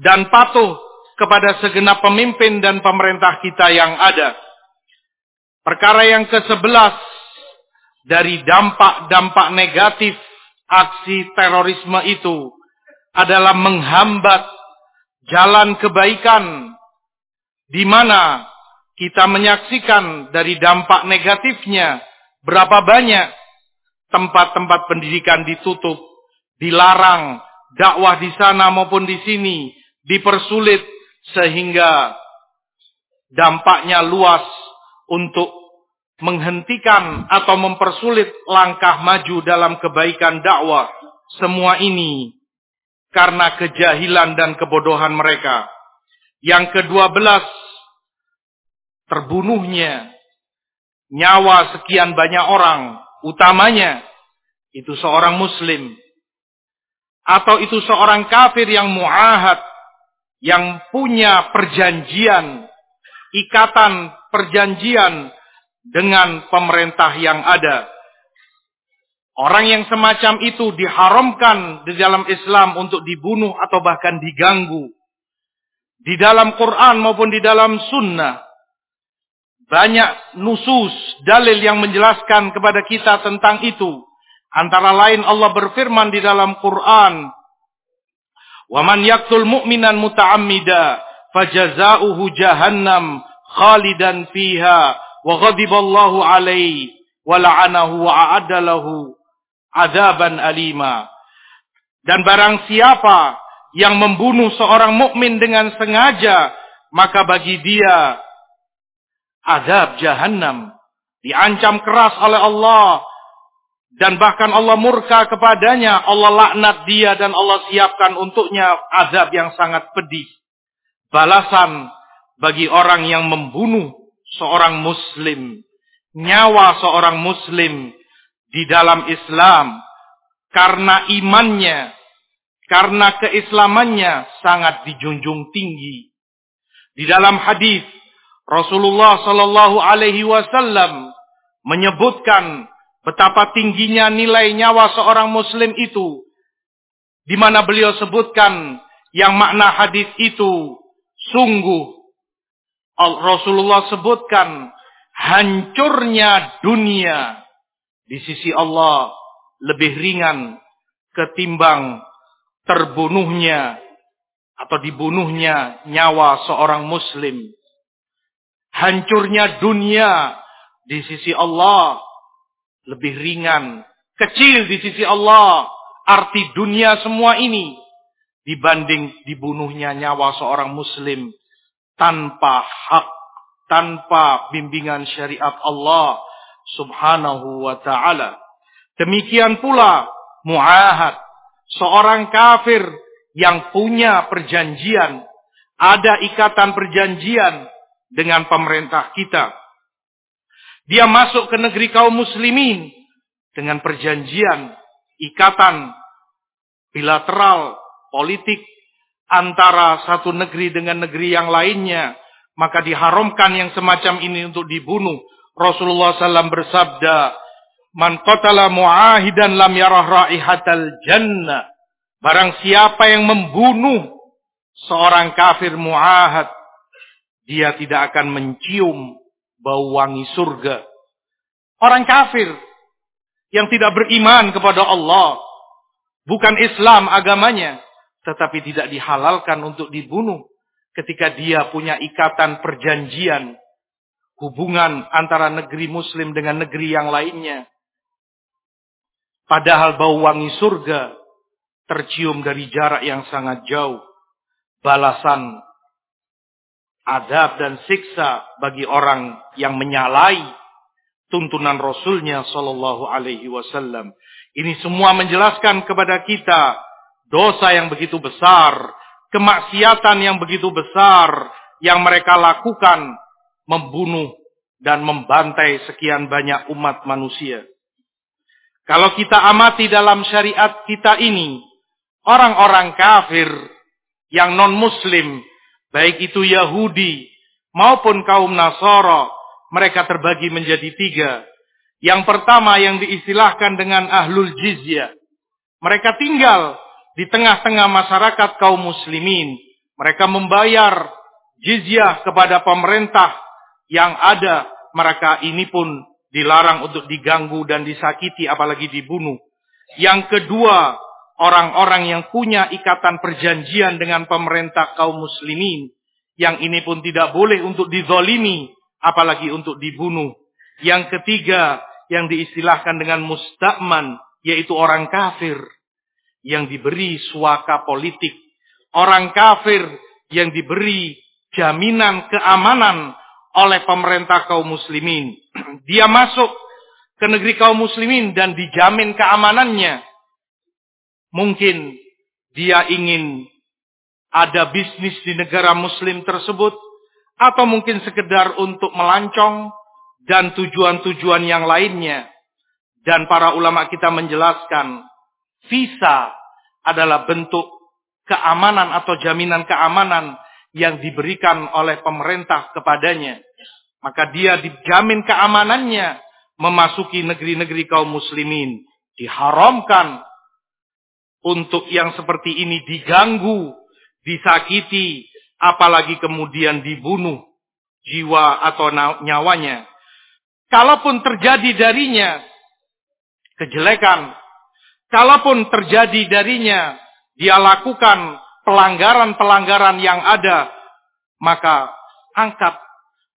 dan patuh kepada segenap pemimpin dan pemerintah kita yang ada. Perkara yang ke-11 dari dampak-dampak negatif aksi terorisme itu adalah menghambat jalan kebaikan di mana kita menyaksikan dari dampak negatifnya berapa banyak tempat-tempat pendidikan ditutup, dilarang, dakwah di sana maupun di sini dipersulit sehingga dampaknya luas untuk menghentikan atau mempersulit langkah maju dalam kebaikan dakwah. Semua ini karena kejahilan dan kebodohan mereka. Yang kedua belas, terbunuhnya nyawa sekian banyak orang, utamanya itu seorang muslim. Atau itu seorang kafir yang muahad, yang punya perjanjian, ikatan perjanjian dengan pemerintah yang ada. Orang yang semacam itu diharamkan di dalam Islam untuk dibunuh atau bahkan diganggu. Di dalam Quran maupun di dalam sunnah. Banyak nusus, dalil yang menjelaskan kepada kita tentang itu. Antara lain Allah berfirman di dalam Quran, "Waman yaktul mu'minan muta'ammida fajaza'uhu jahannam khalidan fiha wa ghadiballahu 'alaihi wa la'anahu wa a'adda lahu 'adaban alima." Dan barang siapa yang membunuh seorang mukmin dengan sengaja, maka bagi dia azab jahanam, diancam keras oleh Allah dan bahkan Allah murka kepadanya, Allah laknat dia dan Allah siapkan untuknya azab yang sangat pedih. Balasan bagi orang yang membunuh seorang muslim, nyawa seorang muslim di dalam Islam karena imannya, karena keislamannya sangat dijunjung tinggi. Di dalam hadis Rasulullah Shallallahu Alaihi Wasallam menyebutkan betapa tingginya nilai nyawa seorang Muslim itu, di mana beliau sebutkan yang makna hadis itu sungguh Rasulullah sebutkan hancurnya dunia di sisi Allah lebih ringan ketimbang terbunuhnya atau dibunuhnya nyawa seorang muslim. Hancurnya dunia di sisi Allah lebih ringan, kecil di sisi Allah. Arti dunia semua ini dibanding dibunuhnya nyawa seorang muslim tanpa hak, tanpa bimbingan syariat Allah subhanahu wa ta'ala. Demikian pula mu'ahad, seorang kafir yang punya perjanjian, ada ikatan perjanjian dengan pemerintah kita. Dia masuk ke negeri kaum muslimin dengan perjanjian, ikatan bilateral, politik, antara satu negeri dengan negeri yang lainnya, maka diharamkan yang semacam ini untuk dibunuh. Rasulullah SAW bersabda, Man qatala mu'ahidan lam yarah raihatal jannah. Barang siapa yang membunuh seorang kafir mu'ahad, dia tidak akan mencium bau wangi surga. Orang kafir yang tidak beriman kepada Allah, bukan Islam agamanya, tetapi tidak dihalalkan untuk dibunuh ketika dia punya ikatan perjanjian hubungan antara negeri muslim dengan negeri yang lainnya. Padahal bau wangi surga tercium dari jarak yang sangat jauh. Balasan adab dan siksa bagi orang yang menyalai tuntunan Rasulnya Shallallahu Alaihi Wasallam. Ini semua menjelaskan kepada kita dosa yang begitu besar, kemaksiatan yang begitu besar yang mereka lakukan membunuh dan membantai sekian banyak umat manusia. Kalau kita amati dalam syariat kita ini, orang-orang kafir yang non-muslim, baik itu Yahudi maupun kaum Nasara, mereka terbagi menjadi tiga. Yang pertama yang diistilahkan dengan ahlul jizyah. Mereka tinggal di tengah-tengah masyarakat kaum muslimin. Mereka membayar jizyah kepada pemerintah yang ada. Mereka ini pun dilarang untuk diganggu dan disakiti apalagi dibunuh. Yang kedua, orang-orang yang punya ikatan perjanjian dengan pemerintah kaum muslimin. Yang ini pun tidak boleh untuk dizolimi, apalagi untuk dibunuh. Yang ketiga, yang diistilahkan dengan musta'man, yaitu orang kafir yang diberi suaka politik. Orang kafir yang diberi jaminan keamanan oleh pemerintah kaum muslimin. *clears throat* Dia masuk ke negeri kaum muslimin dan dijamin keamanannya. Mungkin dia ingin ada bisnis di negara muslim tersebut atau mungkin sekedar untuk melancong dan tujuan-tujuan yang lainnya. Dan para ulama kita menjelaskan visa adalah bentuk keamanan atau jaminan keamanan yang diberikan oleh pemerintah kepadanya. Maka dia dijamin keamanannya memasuki negeri-negeri kaum muslimin. Diharamkan untuk yang seperti ini diganggu, disakiti, apalagi kemudian dibunuh jiwa atau nyawanya. Kalaupun terjadi darinya kejelekan, kalaupun terjadi darinya dia lakukan pelanggaran-pelanggaran yang ada, maka angkat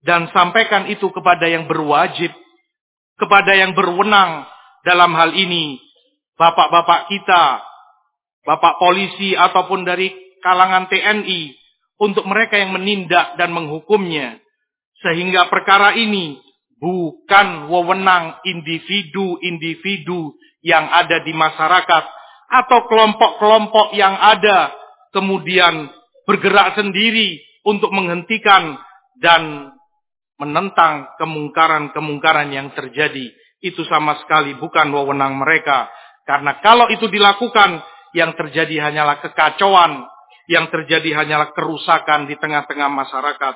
dan sampaikan itu kepada yang berwajib, kepada yang berwenang dalam hal ini, bapak-bapak kita, bapak polisi ataupun dari kalangan TNI, untuk mereka yang menindak dan menghukumnya. Sehingga perkara ini bukan wewenang individu-individu yang ada di masyarakat atau kelompok-kelompok yang ada kemudian bergerak sendiri untuk menghentikan dan menentang kemungkaran-kemungkaran yang terjadi. Itu sama sekali bukan wewenang mereka. Karena kalau itu dilakukan, yang terjadi hanyalah kekacauan, yang terjadi hanyalah kerusakan di tengah-tengah masyarakat.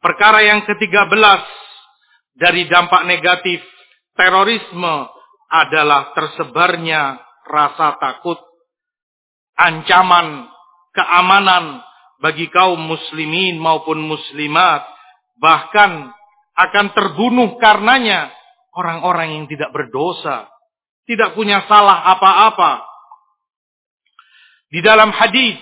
Perkara yang ketiga belas dari dampak negatif terorisme adalah tersebarnya rasa takut ancaman keamanan bagi kaum muslimin maupun muslimat. Bahkan akan terbunuh karenanya orang-orang yang tidak berdosa tidak punya salah apa-apa di dalam hadis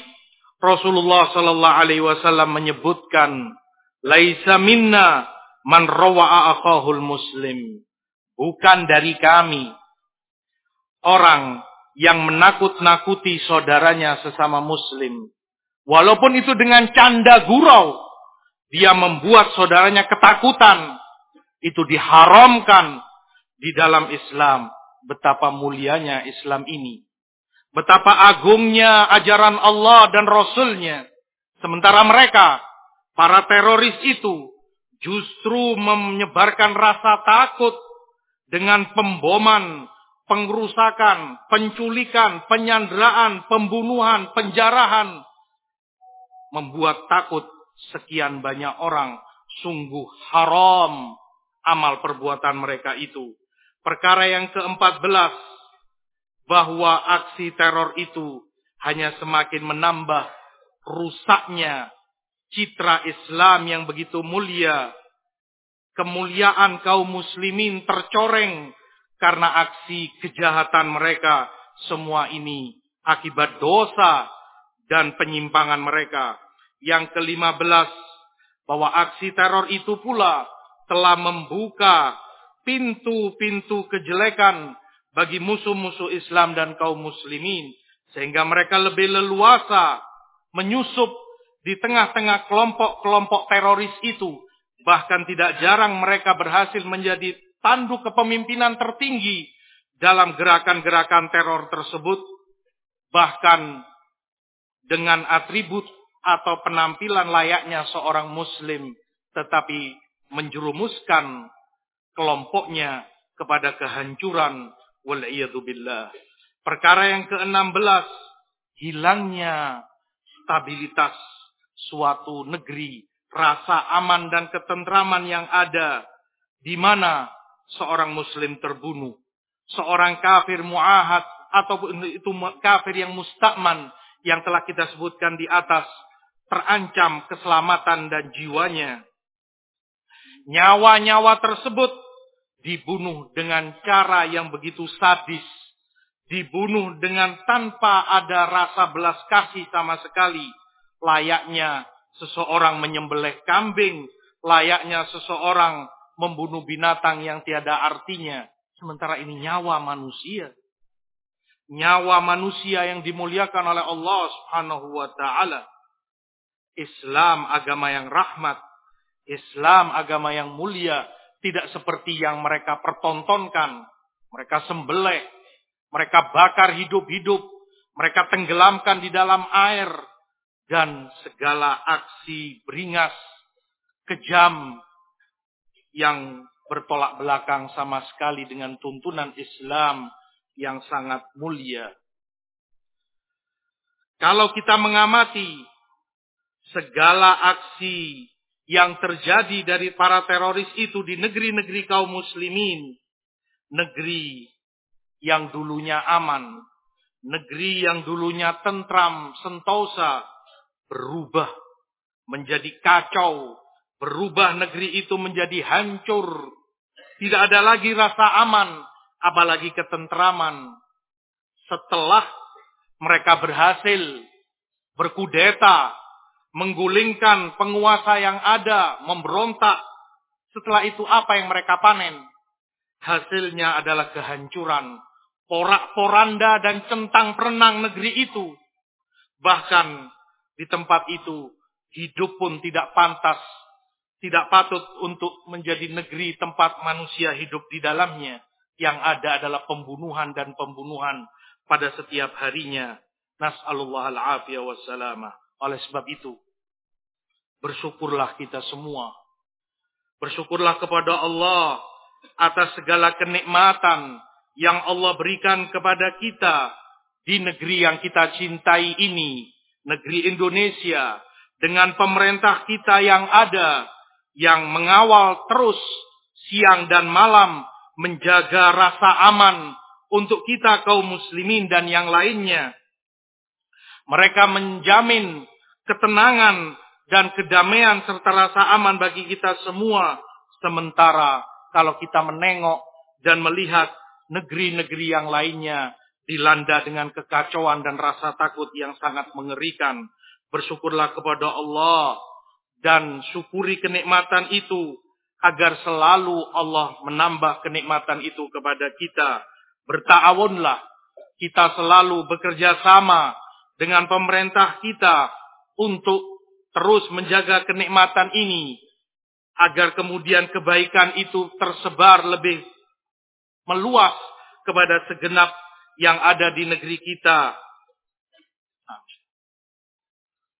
Rasulullah sallallahu alaihi wasallam menyebutkan laisa minna man rawa'a muslim bukan dari kami orang yang menakut-nakuti saudaranya sesama muslim. Walaupun itu dengan canda gurau, dia membuat saudaranya ketakutan. Itu diharamkan di dalam Islam. Betapa mulianya Islam ini. Betapa agungnya ajaran Allah dan Rasulnya. Sementara mereka, para teroris itu, justru menyebarkan rasa takut dengan pemboman, pengerusakan, penculikan, penyanderaan, pembunuhan, penjarahan, membuat takut sekian banyak orang. Sungguh haram amal perbuatan mereka itu. Perkara yang keempat belas, bahwa aksi teror itu hanya semakin menambah rusaknya citra Islam yang begitu mulia. Kemuliaan kaum muslimin tercoreng karena aksi kejahatan mereka. Semua ini akibat dosa dan penyimpangan mereka. Yang kelima belas, bahwa aksi teror itu pula telah membuka pintu-pintu kejelekan bagi musuh-musuh Islam dan kaum muslimin. Sehingga mereka lebih leluasa menyusup di tengah-tengah kelompok-kelompok teroris itu. Bahkan tidak jarang mereka berhasil menjadi tanduk kepemimpinan tertinggi dalam gerakan-gerakan teror tersebut, bahkan dengan atribut atau penampilan layaknya seorang muslim, tetapi menjerumuskan kelompoknya kepada kehancuran billah. Perkara yang keenam belas, hilangnya stabilitas suatu negeri, rasa aman dan ketentraman yang ada di mana seorang muslim terbunuh, seorang kafir muahad ataupun itu kafir yang mustakman yang telah kita sebutkan di atas terancam keselamatan dan jiwanya. Nyawa-nyawa tersebut dibunuh dengan cara yang begitu sadis, dibunuh dengan tanpa ada rasa belas kasih sama sekali, layaknya seseorang menyembelih kambing, layaknya seseorang membunuh binatang yang tiada artinya. Sementara ini nyawa manusia. nyawa manusia yang dimuliakan oleh Allah Subhanahu wa taala. Islam agama yang rahmat, Islam agama yang mulia, tidak seperti yang mereka pertontonkan. Mereka sembelih, mereka bakar hidup-hidup, mereka tenggelamkan di dalam air dan segala aksi beringas, kejam yang bertolak belakang sama sekali dengan tuntunan Islam yang sangat mulia. Kalau kita mengamati segala aksi yang terjadi dari para teroris itu di negeri-negeri kaum muslimin, negeri yang dulunya aman, negeri yang dulunya tentram, sentosa, berubah menjadi kacau, berubah negeri itu menjadi hancur, tidak ada lagi rasa aman, apalagi ketentraman. Setelah mereka berhasil berkudeta, menggulingkan penguasa yang ada, memberontak. Setelah itu apa yang mereka panen? Hasilnya adalah kehancuran, porak-poranda dan centang perenang negeri itu. Bahkan di tempat itu hidup pun tidak pantas tidak patut untuk menjadi negeri tempat manusia hidup di dalamnya. Yang ada adalah pembunuhan dan pembunuhan pada setiap harinya. Nas'alullah al-afiyah wassalamah. Oleh sebab itu, bersyukurlah kita semua. Bersyukurlah kepada Allah atas segala kenikmatan yang Allah berikan kepada kita di negeri yang kita cintai ini, negeri Indonesia, dengan pemerintah kita yang ada, yang mengawal terus siang dan malam menjaga rasa aman untuk kita kaum muslimin dan yang lainnya. Mereka menjamin ketenangan dan kedamaian serta rasa aman bagi kita semua. Sementara kalau kita menengok dan melihat negeri-negeri yang lainnya dilanda dengan kekacauan dan rasa takut yang sangat mengerikan. Bersyukurlah kepada Allah dan syukuri kenikmatan itu agar selalu Allah menambah kenikmatan itu kepada kita. Bertawunlah kita selalu bekerja sama dengan pemerintah kita untuk terus menjaga kenikmatan ini agar kemudian kebaikan itu tersebar lebih meluas kepada segenap yang ada di negeri kita.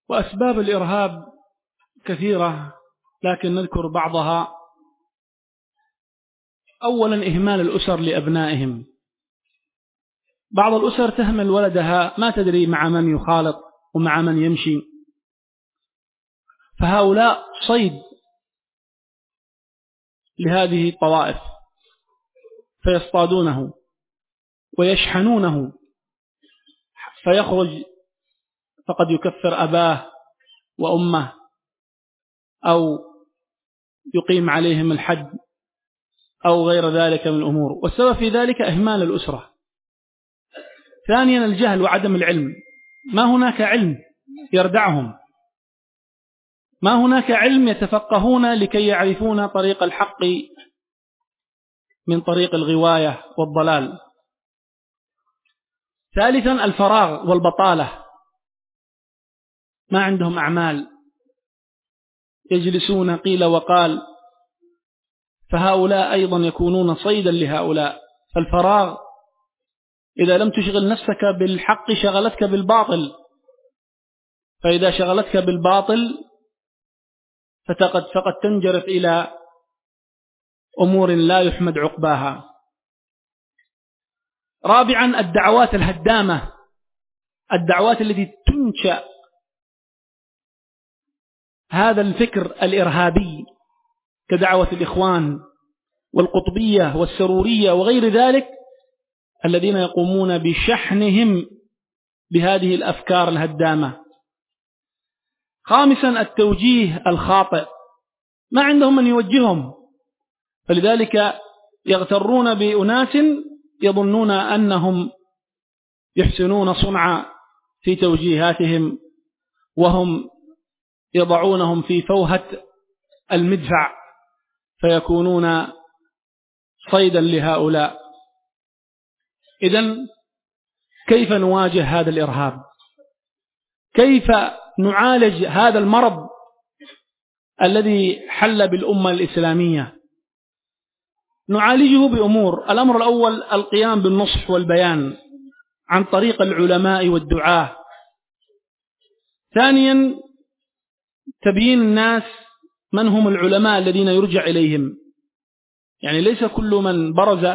وأسباب الإرهاب كثيرة لكن نذكر بعضها أولا إهمال الأسر لأبنائهم بعض الأسر تهمل ولدها ما تدري مع من يخالط ومع من يمشي. فهؤلاء صيد لهذه الطوائف فيصطادونه ويشحنونه. فيخرج فقد يكفر أباه وأمه أو يقيم عليهم الحد أو غير ذلك من الأمور. والسبب في ذلك إهمال الأسرة. ثانيا الجهل وعدم العلم. ما هناك علم يردعهم. ما هناك علم يتفقهون لكي يعرفون طريق الحق من طريق الغواية والضلال. ثالثا الفراغ والبطالة. ما عندهم أعمال. يجلسون قيل وقال. فهؤلاء أيضا يكونون صيدا لهؤلاء. فالفراغ إذا لم تشغل نفسك بالحق شغلتك بالباطل. فإذا شغلتك بالباطل فقد فقد تنجرف إلى أمور لا يحمد عقباها. رابعا الدعوات الهدامة. الدعوات التي تنشأ. هذا الفكر الإرهابي كدعوة الإخوان والقطبية والسرورية وغير ذلك الذين يقومون بشحنهم بهذه الأفكار الهدامة. خامسا التوجيه الخاطئ. ما عندهم من يوجههم. فلذلك يغترون بأناس يظنون أنهم يحسنون صنعا في توجيهاتهم وهم يضعونهم في فوهة المدفع فيكونون صيدا لهؤلاء. إذا كيف نواجه هذا الإرهاب؟ كيف نعالج هذا المرض الذي حل بالأمة الإسلامية؟ نعالجه بأمور الأمر الأول القيام بالنصح والبيان عن طريق العلماء والدعاة. ثانيا تبيين الناس من هم العلماء الذين يرجع إليهم. يعني ليس كل من برز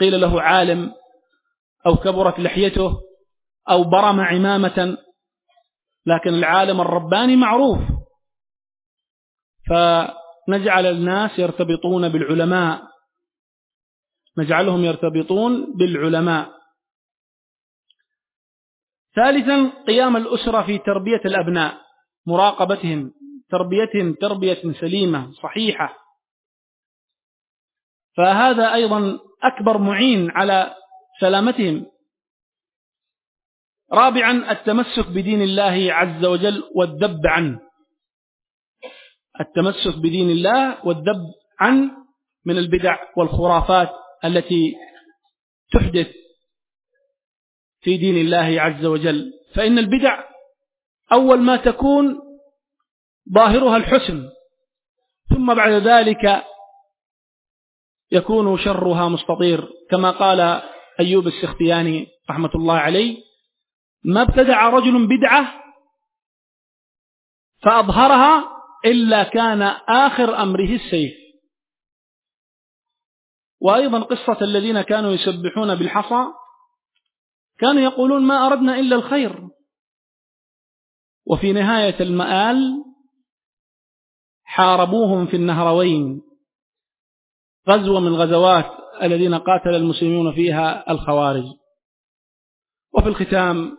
قيل له عالم أو كبرت لحيته أو برم عمامة. لكن العالم الرباني معروف. فنجعل الناس يرتبطون بالعلماء. نجعلهم يرتبطون بالعلماء. ثالثا قيام الأسرة في تربية الأبناء. مراقبتهم تربيتهم تربية سليمة صحيحة. فهذا أيضا أكبر معين على سلامتهم. رابعا التمسك بدين الله عز وجل والذب عنه. التمسك بدين الله والذب عنه من البدع والخرافات التي تحدث في دين الله عز وجل. فإن البدع أول ما تكون ظاهرها الحسن ثم بعد ذلك يكون شرها مستطير. كما قال أيوب السختياني رحمة الله عليه ما ابتدع رجل بدعة فأظهرها إلا كان آخر أمره السيف. وأيضا قصة الذين كانوا يسبحون بالحصى كانوا يقولون ما أردنا إلا الخير. وفي نهاية المآل حاربوهم في النهروين. غزوة من غزوات الذين قاتل المسلمون فيها الخوارج. وفي الختام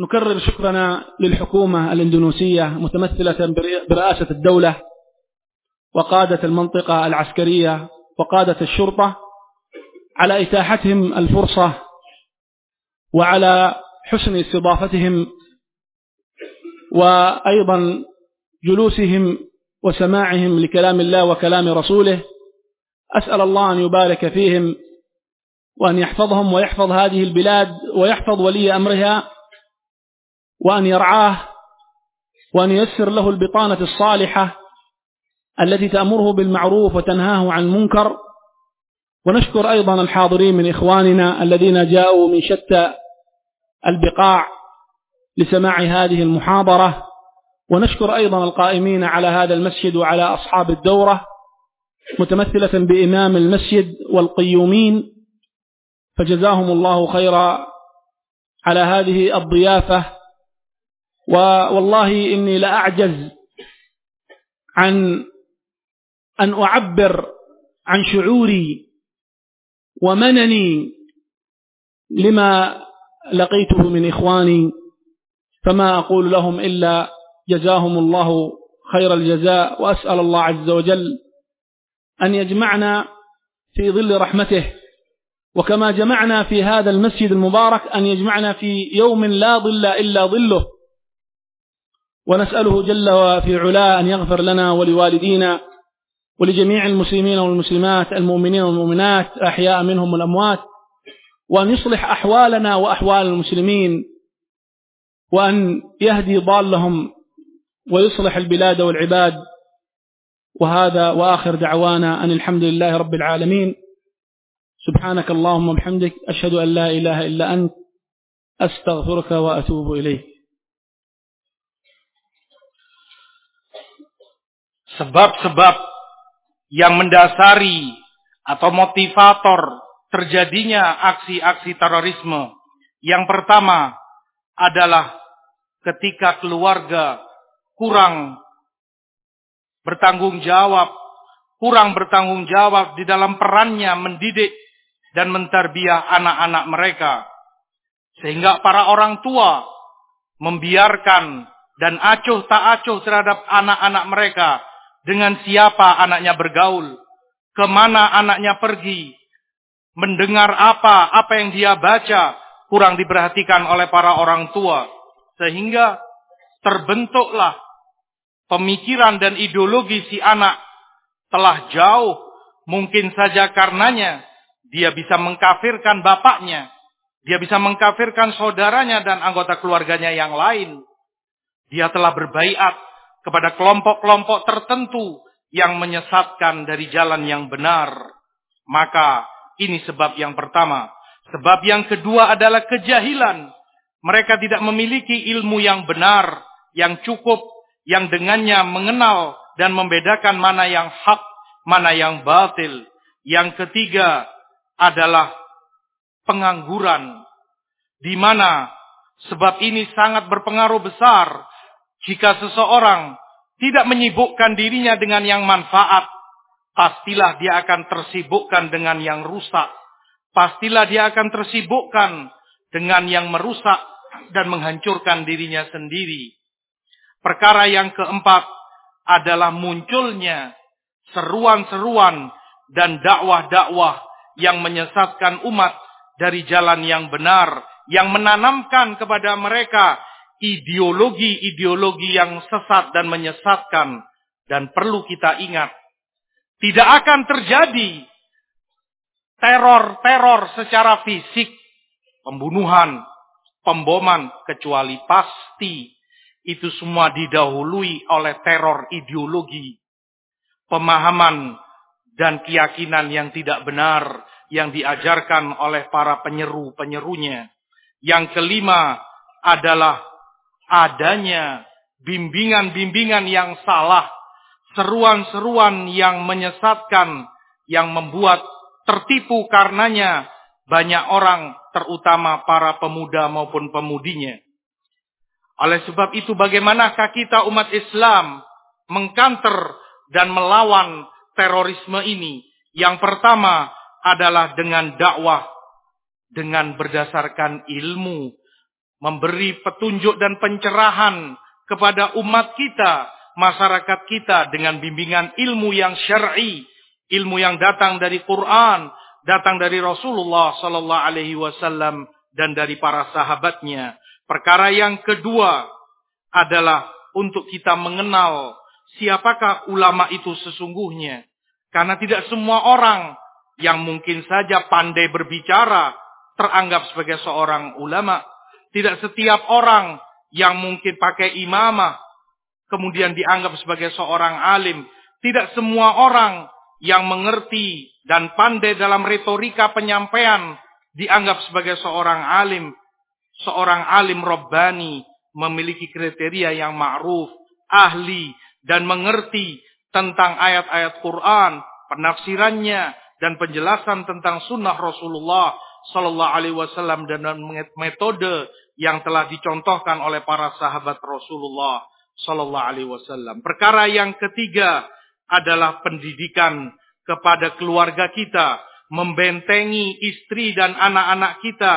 نكرر شكرنا للحكومة الإندونيسية متمثلة برئاسة الدولة وقادة المنطقة العسكرية وقادة الشرطة على إتاحتهم الفرصة وعلى حسن استضافتهم وأيضا جلوسهم وسماعهم لكلام الله وكلام رسوله. أسأل الله أن يبارك فيهم وأن يحفظهم ويحفظ هذه البلاد ويحفظ ولي أمرها وأن يرعاه وأن ييسر له البطانة الصالحة التي تأمره بالمعروف وتنهاه عن المنكر. ونشكر أيضا الحاضرين من إخواننا الذين جاءوا من شتى البقاع لسماع هذه المحاضرة. ونشكر أيضا القائمين على هذا المسجد وعلى أصحاب الدورة متمثلة بإمام المسجد والقيومين فجزاهم الله خيرا على هذه الضيافة. والله إني لأعجز عن أن أعبر عن شعوري ومنني لما لقيته من إخواني فما أقول لهم إلا جزاهم الله خير الجزاء وأسأل الله عز وجل أن يجمعنا في ظل رحمته وكما جمعنا في هذا المسجد المبارك أن يجمعنا في يوم لا ظل إلا ظله. ونسأله جل في علاه أن يغفر لنا ولوالدينا ولجميع المسلمين والمسلمات المؤمنين والمؤمنات أحياء منهم والأموات وأن يصلح أحوالنا وأحوال المسلمين وأن يهدي ضالهم ويصلح البلاد والعباد. وهذا وآخر دعوانا أن الحمد لله رب العالمين. سبحانك اللهم وبحمدك أشهد أن لا إله إلا أنت. أستغفرك وأتوب إليك. Sebab-sebab yang mendasari atau motivator terjadinya aksi-aksi terorisme. Yang pertama adalah ketika keluarga kurang bertanggung jawab, kurang bertanggung jawab di dalam perannya mendidik dan menterbiah anak-anak mereka. Sehingga para orang tua membiarkan dan acuh tak acuh terhadap anak-anak mereka dengan siapa anaknya bergaul, ke mana anaknya pergi, mendengar apa, apa yang dia baca, kurang diperhatikan oleh para orang tua. Sehingga terbentuklah pemikiran dan ideologi si anak telah jauh, mungkin saja karenanya Dia bisa mengkafirkan bapaknya. Dia bisa mengkafirkan saudaranya dan anggota keluarganya yang lain. Dia telah berbaiat kepada kelompok-kelompok tertentu yang menyesatkan dari jalan yang benar. Maka ini sebab yang pertama. Sebab yang kedua adalah kejahilan. Mereka tidak memiliki ilmu yang benar, yang cukup, yang dengannya mengenal dan membedakan mana yang hak, mana yang batil. Yang ketiga adalah pengangguran. Di mana sebab ini sangat berpengaruh besar jika seseorang tidak menyibukkan dirinya dengan yang manfaat, pastilah dia akan tersibukkan dengan yang rusak. Pastilah dia akan tersibukkan dengan yang merusak dan menghancurkan dirinya sendiri. Perkara yang keempat adalah munculnya seruan-seruan dan dakwah-dakwah yang menyesatkan umat dari jalan yang benar, yang menanamkan kepada mereka ideologi-ideologi yang sesat dan menyesatkan dan perlu kita ingat. Tidak akan terjadi teror-teror secara fisik, pembunuhan, pemboman kecuali pasti itu semua didahului oleh teror ideologi, pemahaman dan keyakinan yang tidak benar yang diajarkan oleh para penyeru-penyerunya. Yang kelima adalah adanya bimbingan-bimbingan yang salah, seruan-seruan yang menyesatkan, yang membuat tertipu karenanya banyak orang, terutama para pemuda maupun pemudinya. Oleh sebab itu bagaimanakah kita umat Islam mengkanter dan melawan terorisme ini? Yang pertama adalah dengan dakwah, dengan berdasarkan ilmu, memberi petunjuk dan pencerahan kepada umat kita, masyarakat kita dengan bimbingan ilmu yang syar'i, ilmu yang datang dari Quran, datang dari Rasulullah sallallahu alaihi wasallam dan dari para sahabatnya. Perkara yang kedua adalah untuk kita mengenal siapakah ulama itu sesungguhnya. Karena tidak semua orang yang mungkin saja pandai berbicara teranggap sebagai seorang ulama. Tidak setiap orang yang mungkin pakai imamah kemudian dianggap sebagai seorang alim. Tidak semua orang yang mengerti dan pandai dalam retorika penyampaian dianggap sebagai seorang alim. Seorang alim robbani memiliki kriteria yang ma'ruf, ahli, dan mengerti tentang ayat-ayat Quran, penafsirannya, dan penjelasan tentang sunnah Rasulullah Sallallahu Alaihi Wasallam dan metode yang telah dicontohkan oleh para sahabat Rasulullah Sallallahu Alaihi Wasallam. Perkara yang ketiga adalah pendidikan kepada keluarga kita, membentengi istri dan anak-anak kita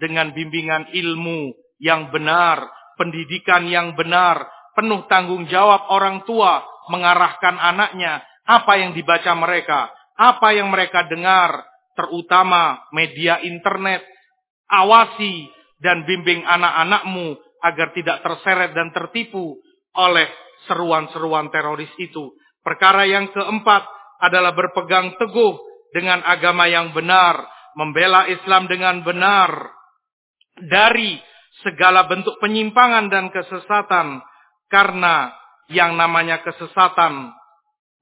dengan bimbingan ilmu yang benar, pendidikan yang benar, penuh tanggung jawab orang tua mengarahkan anaknya apa yang dibaca mereka, apa yang mereka dengar, terutama media internet. Awasi dan bimbing anak-anakmu agar tidak terseret dan tertipu oleh seruan-seruan teroris itu. Perkara yang keempat adalah berpegang teguh dengan agama yang benar, membela Islam dengan benar dari segala bentuk penyimpangan dan kesesatan karena yang namanya kesesatan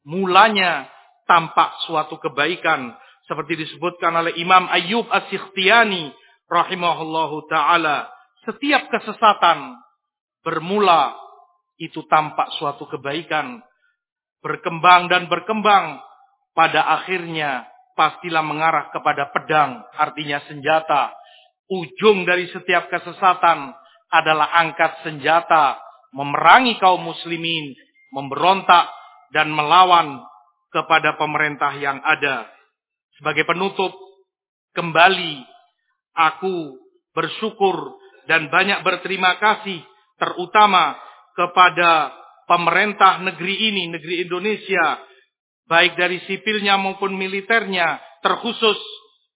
mulanya tampak suatu kebaikan seperti disebutkan oleh Imam Ayyub As-Sikhtiyani rahimahullahu taala, setiap kesesatan bermula itu tampak suatu kebaikan, berkembang dan berkembang pada akhirnya pastilah mengarah kepada pedang, artinya senjata. Ujung dari setiap kesesatan adalah angkat senjata, memerangi kaum muslimin, memberontak dan melawan kepada pemerintah yang ada. Sebagai penutup, kembali aku bersyukur dan banyak berterima kasih terutama kepada pemerintah negeri ini, negeri Indonesia, baik dari sipilnya maupun militernya, terkhusus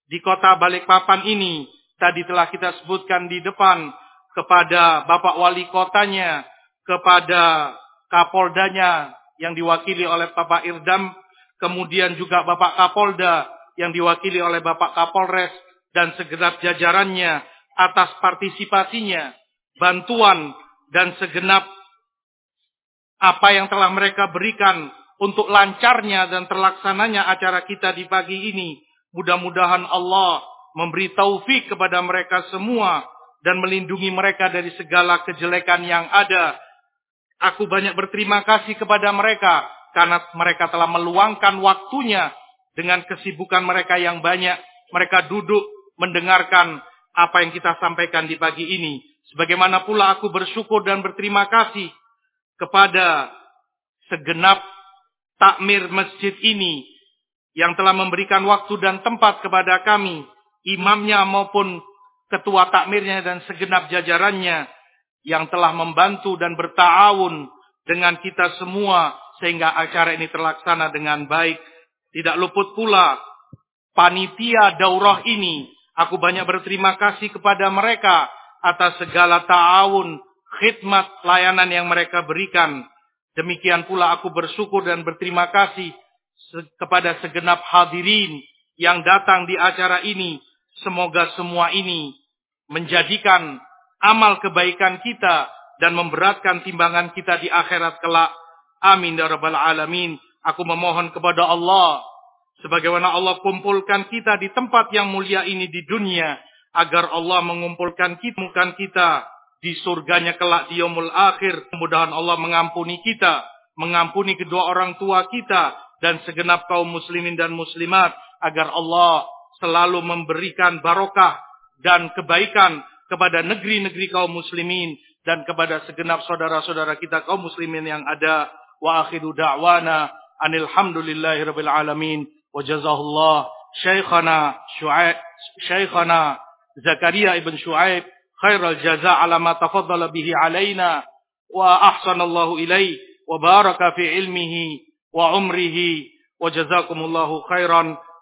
di kota Balikpapan ini, tadi telah kita sebutkan di depan, kepada Bapak Wali Kotanya, kepada Kapoldanya yang diwakili oleh Bapak Irdam, kemudian juga Bapak Kapolda, yang diwakili oleh Bapak Kapolres dan segenap jajarannya atas partisipasinya, bantuan dan segenap apa yang telah mereka berikan untuk lancarnya dan terlaksananya acara kita di pagi ini. Mudah-mudahan Allah memberi taufik kepada mereka semua dan melindungi mereka dari segala kejelekan yang ada. Aku banyak berterima kasih kepada mereka karena mereka telah meluangkan waktunya dengan kesibukan mereka yang banyak. Mereka duduk mendengarkan apa yang kita sampaikan di pagi ini. Sebagaimana pula aku bersyukur dan berterima kasih kepada segenap takmir masjid ini yang telah memberikan waktu dan tempat kepada kami, imamnya maupun ketua takmirnya dan segenap jajarannya yang telah membantu dan bertawun dengan kita semua sehingga acara ini terlaksana dengan baik. Tidak luput pula panitia daurah ini. Aku banyak berterima kasih kepada mereka atas segala ta'awun, khidmat, layanan yang mereka berikan. Demikian pula aku bersyukur dan berterima kasih kepada segenap hadirin yang datang di acara ini. Semoga semua ini menjadikan amal kebaikan kita dan memberatkan timbangan kita di akhirat kelak. Amin ya rabbal alamin. Aku memohon kepada Allah sebagaimana Allah kumpulkan kita di tempat yang mulia ini di dunia agar Allah mengumpulkan kita kita di surganya kelak di yaumul akhir. Mudahan Allah mengampuni kita, mengampuni kedua orang tua kita dan segenap kaum muslimin dan muslimat agar Allah selalu memberikan barokah dan kebaikan kepada negeri-negeri kaum muslimin dan kepada segenap saudara-saudara kita kaum muslimin yang ada. Wa akhiru da'wana anil hamdulillahi alamin. Wa jazahullah syaikhana syuaib syaikhana zakaria ibn syuaib khairal jaza ala ma tafaddala bihi alaina wa ahsanallahu ilaihi wa baraka fi ilmihi wa umrihi wa jazakumullahu khairan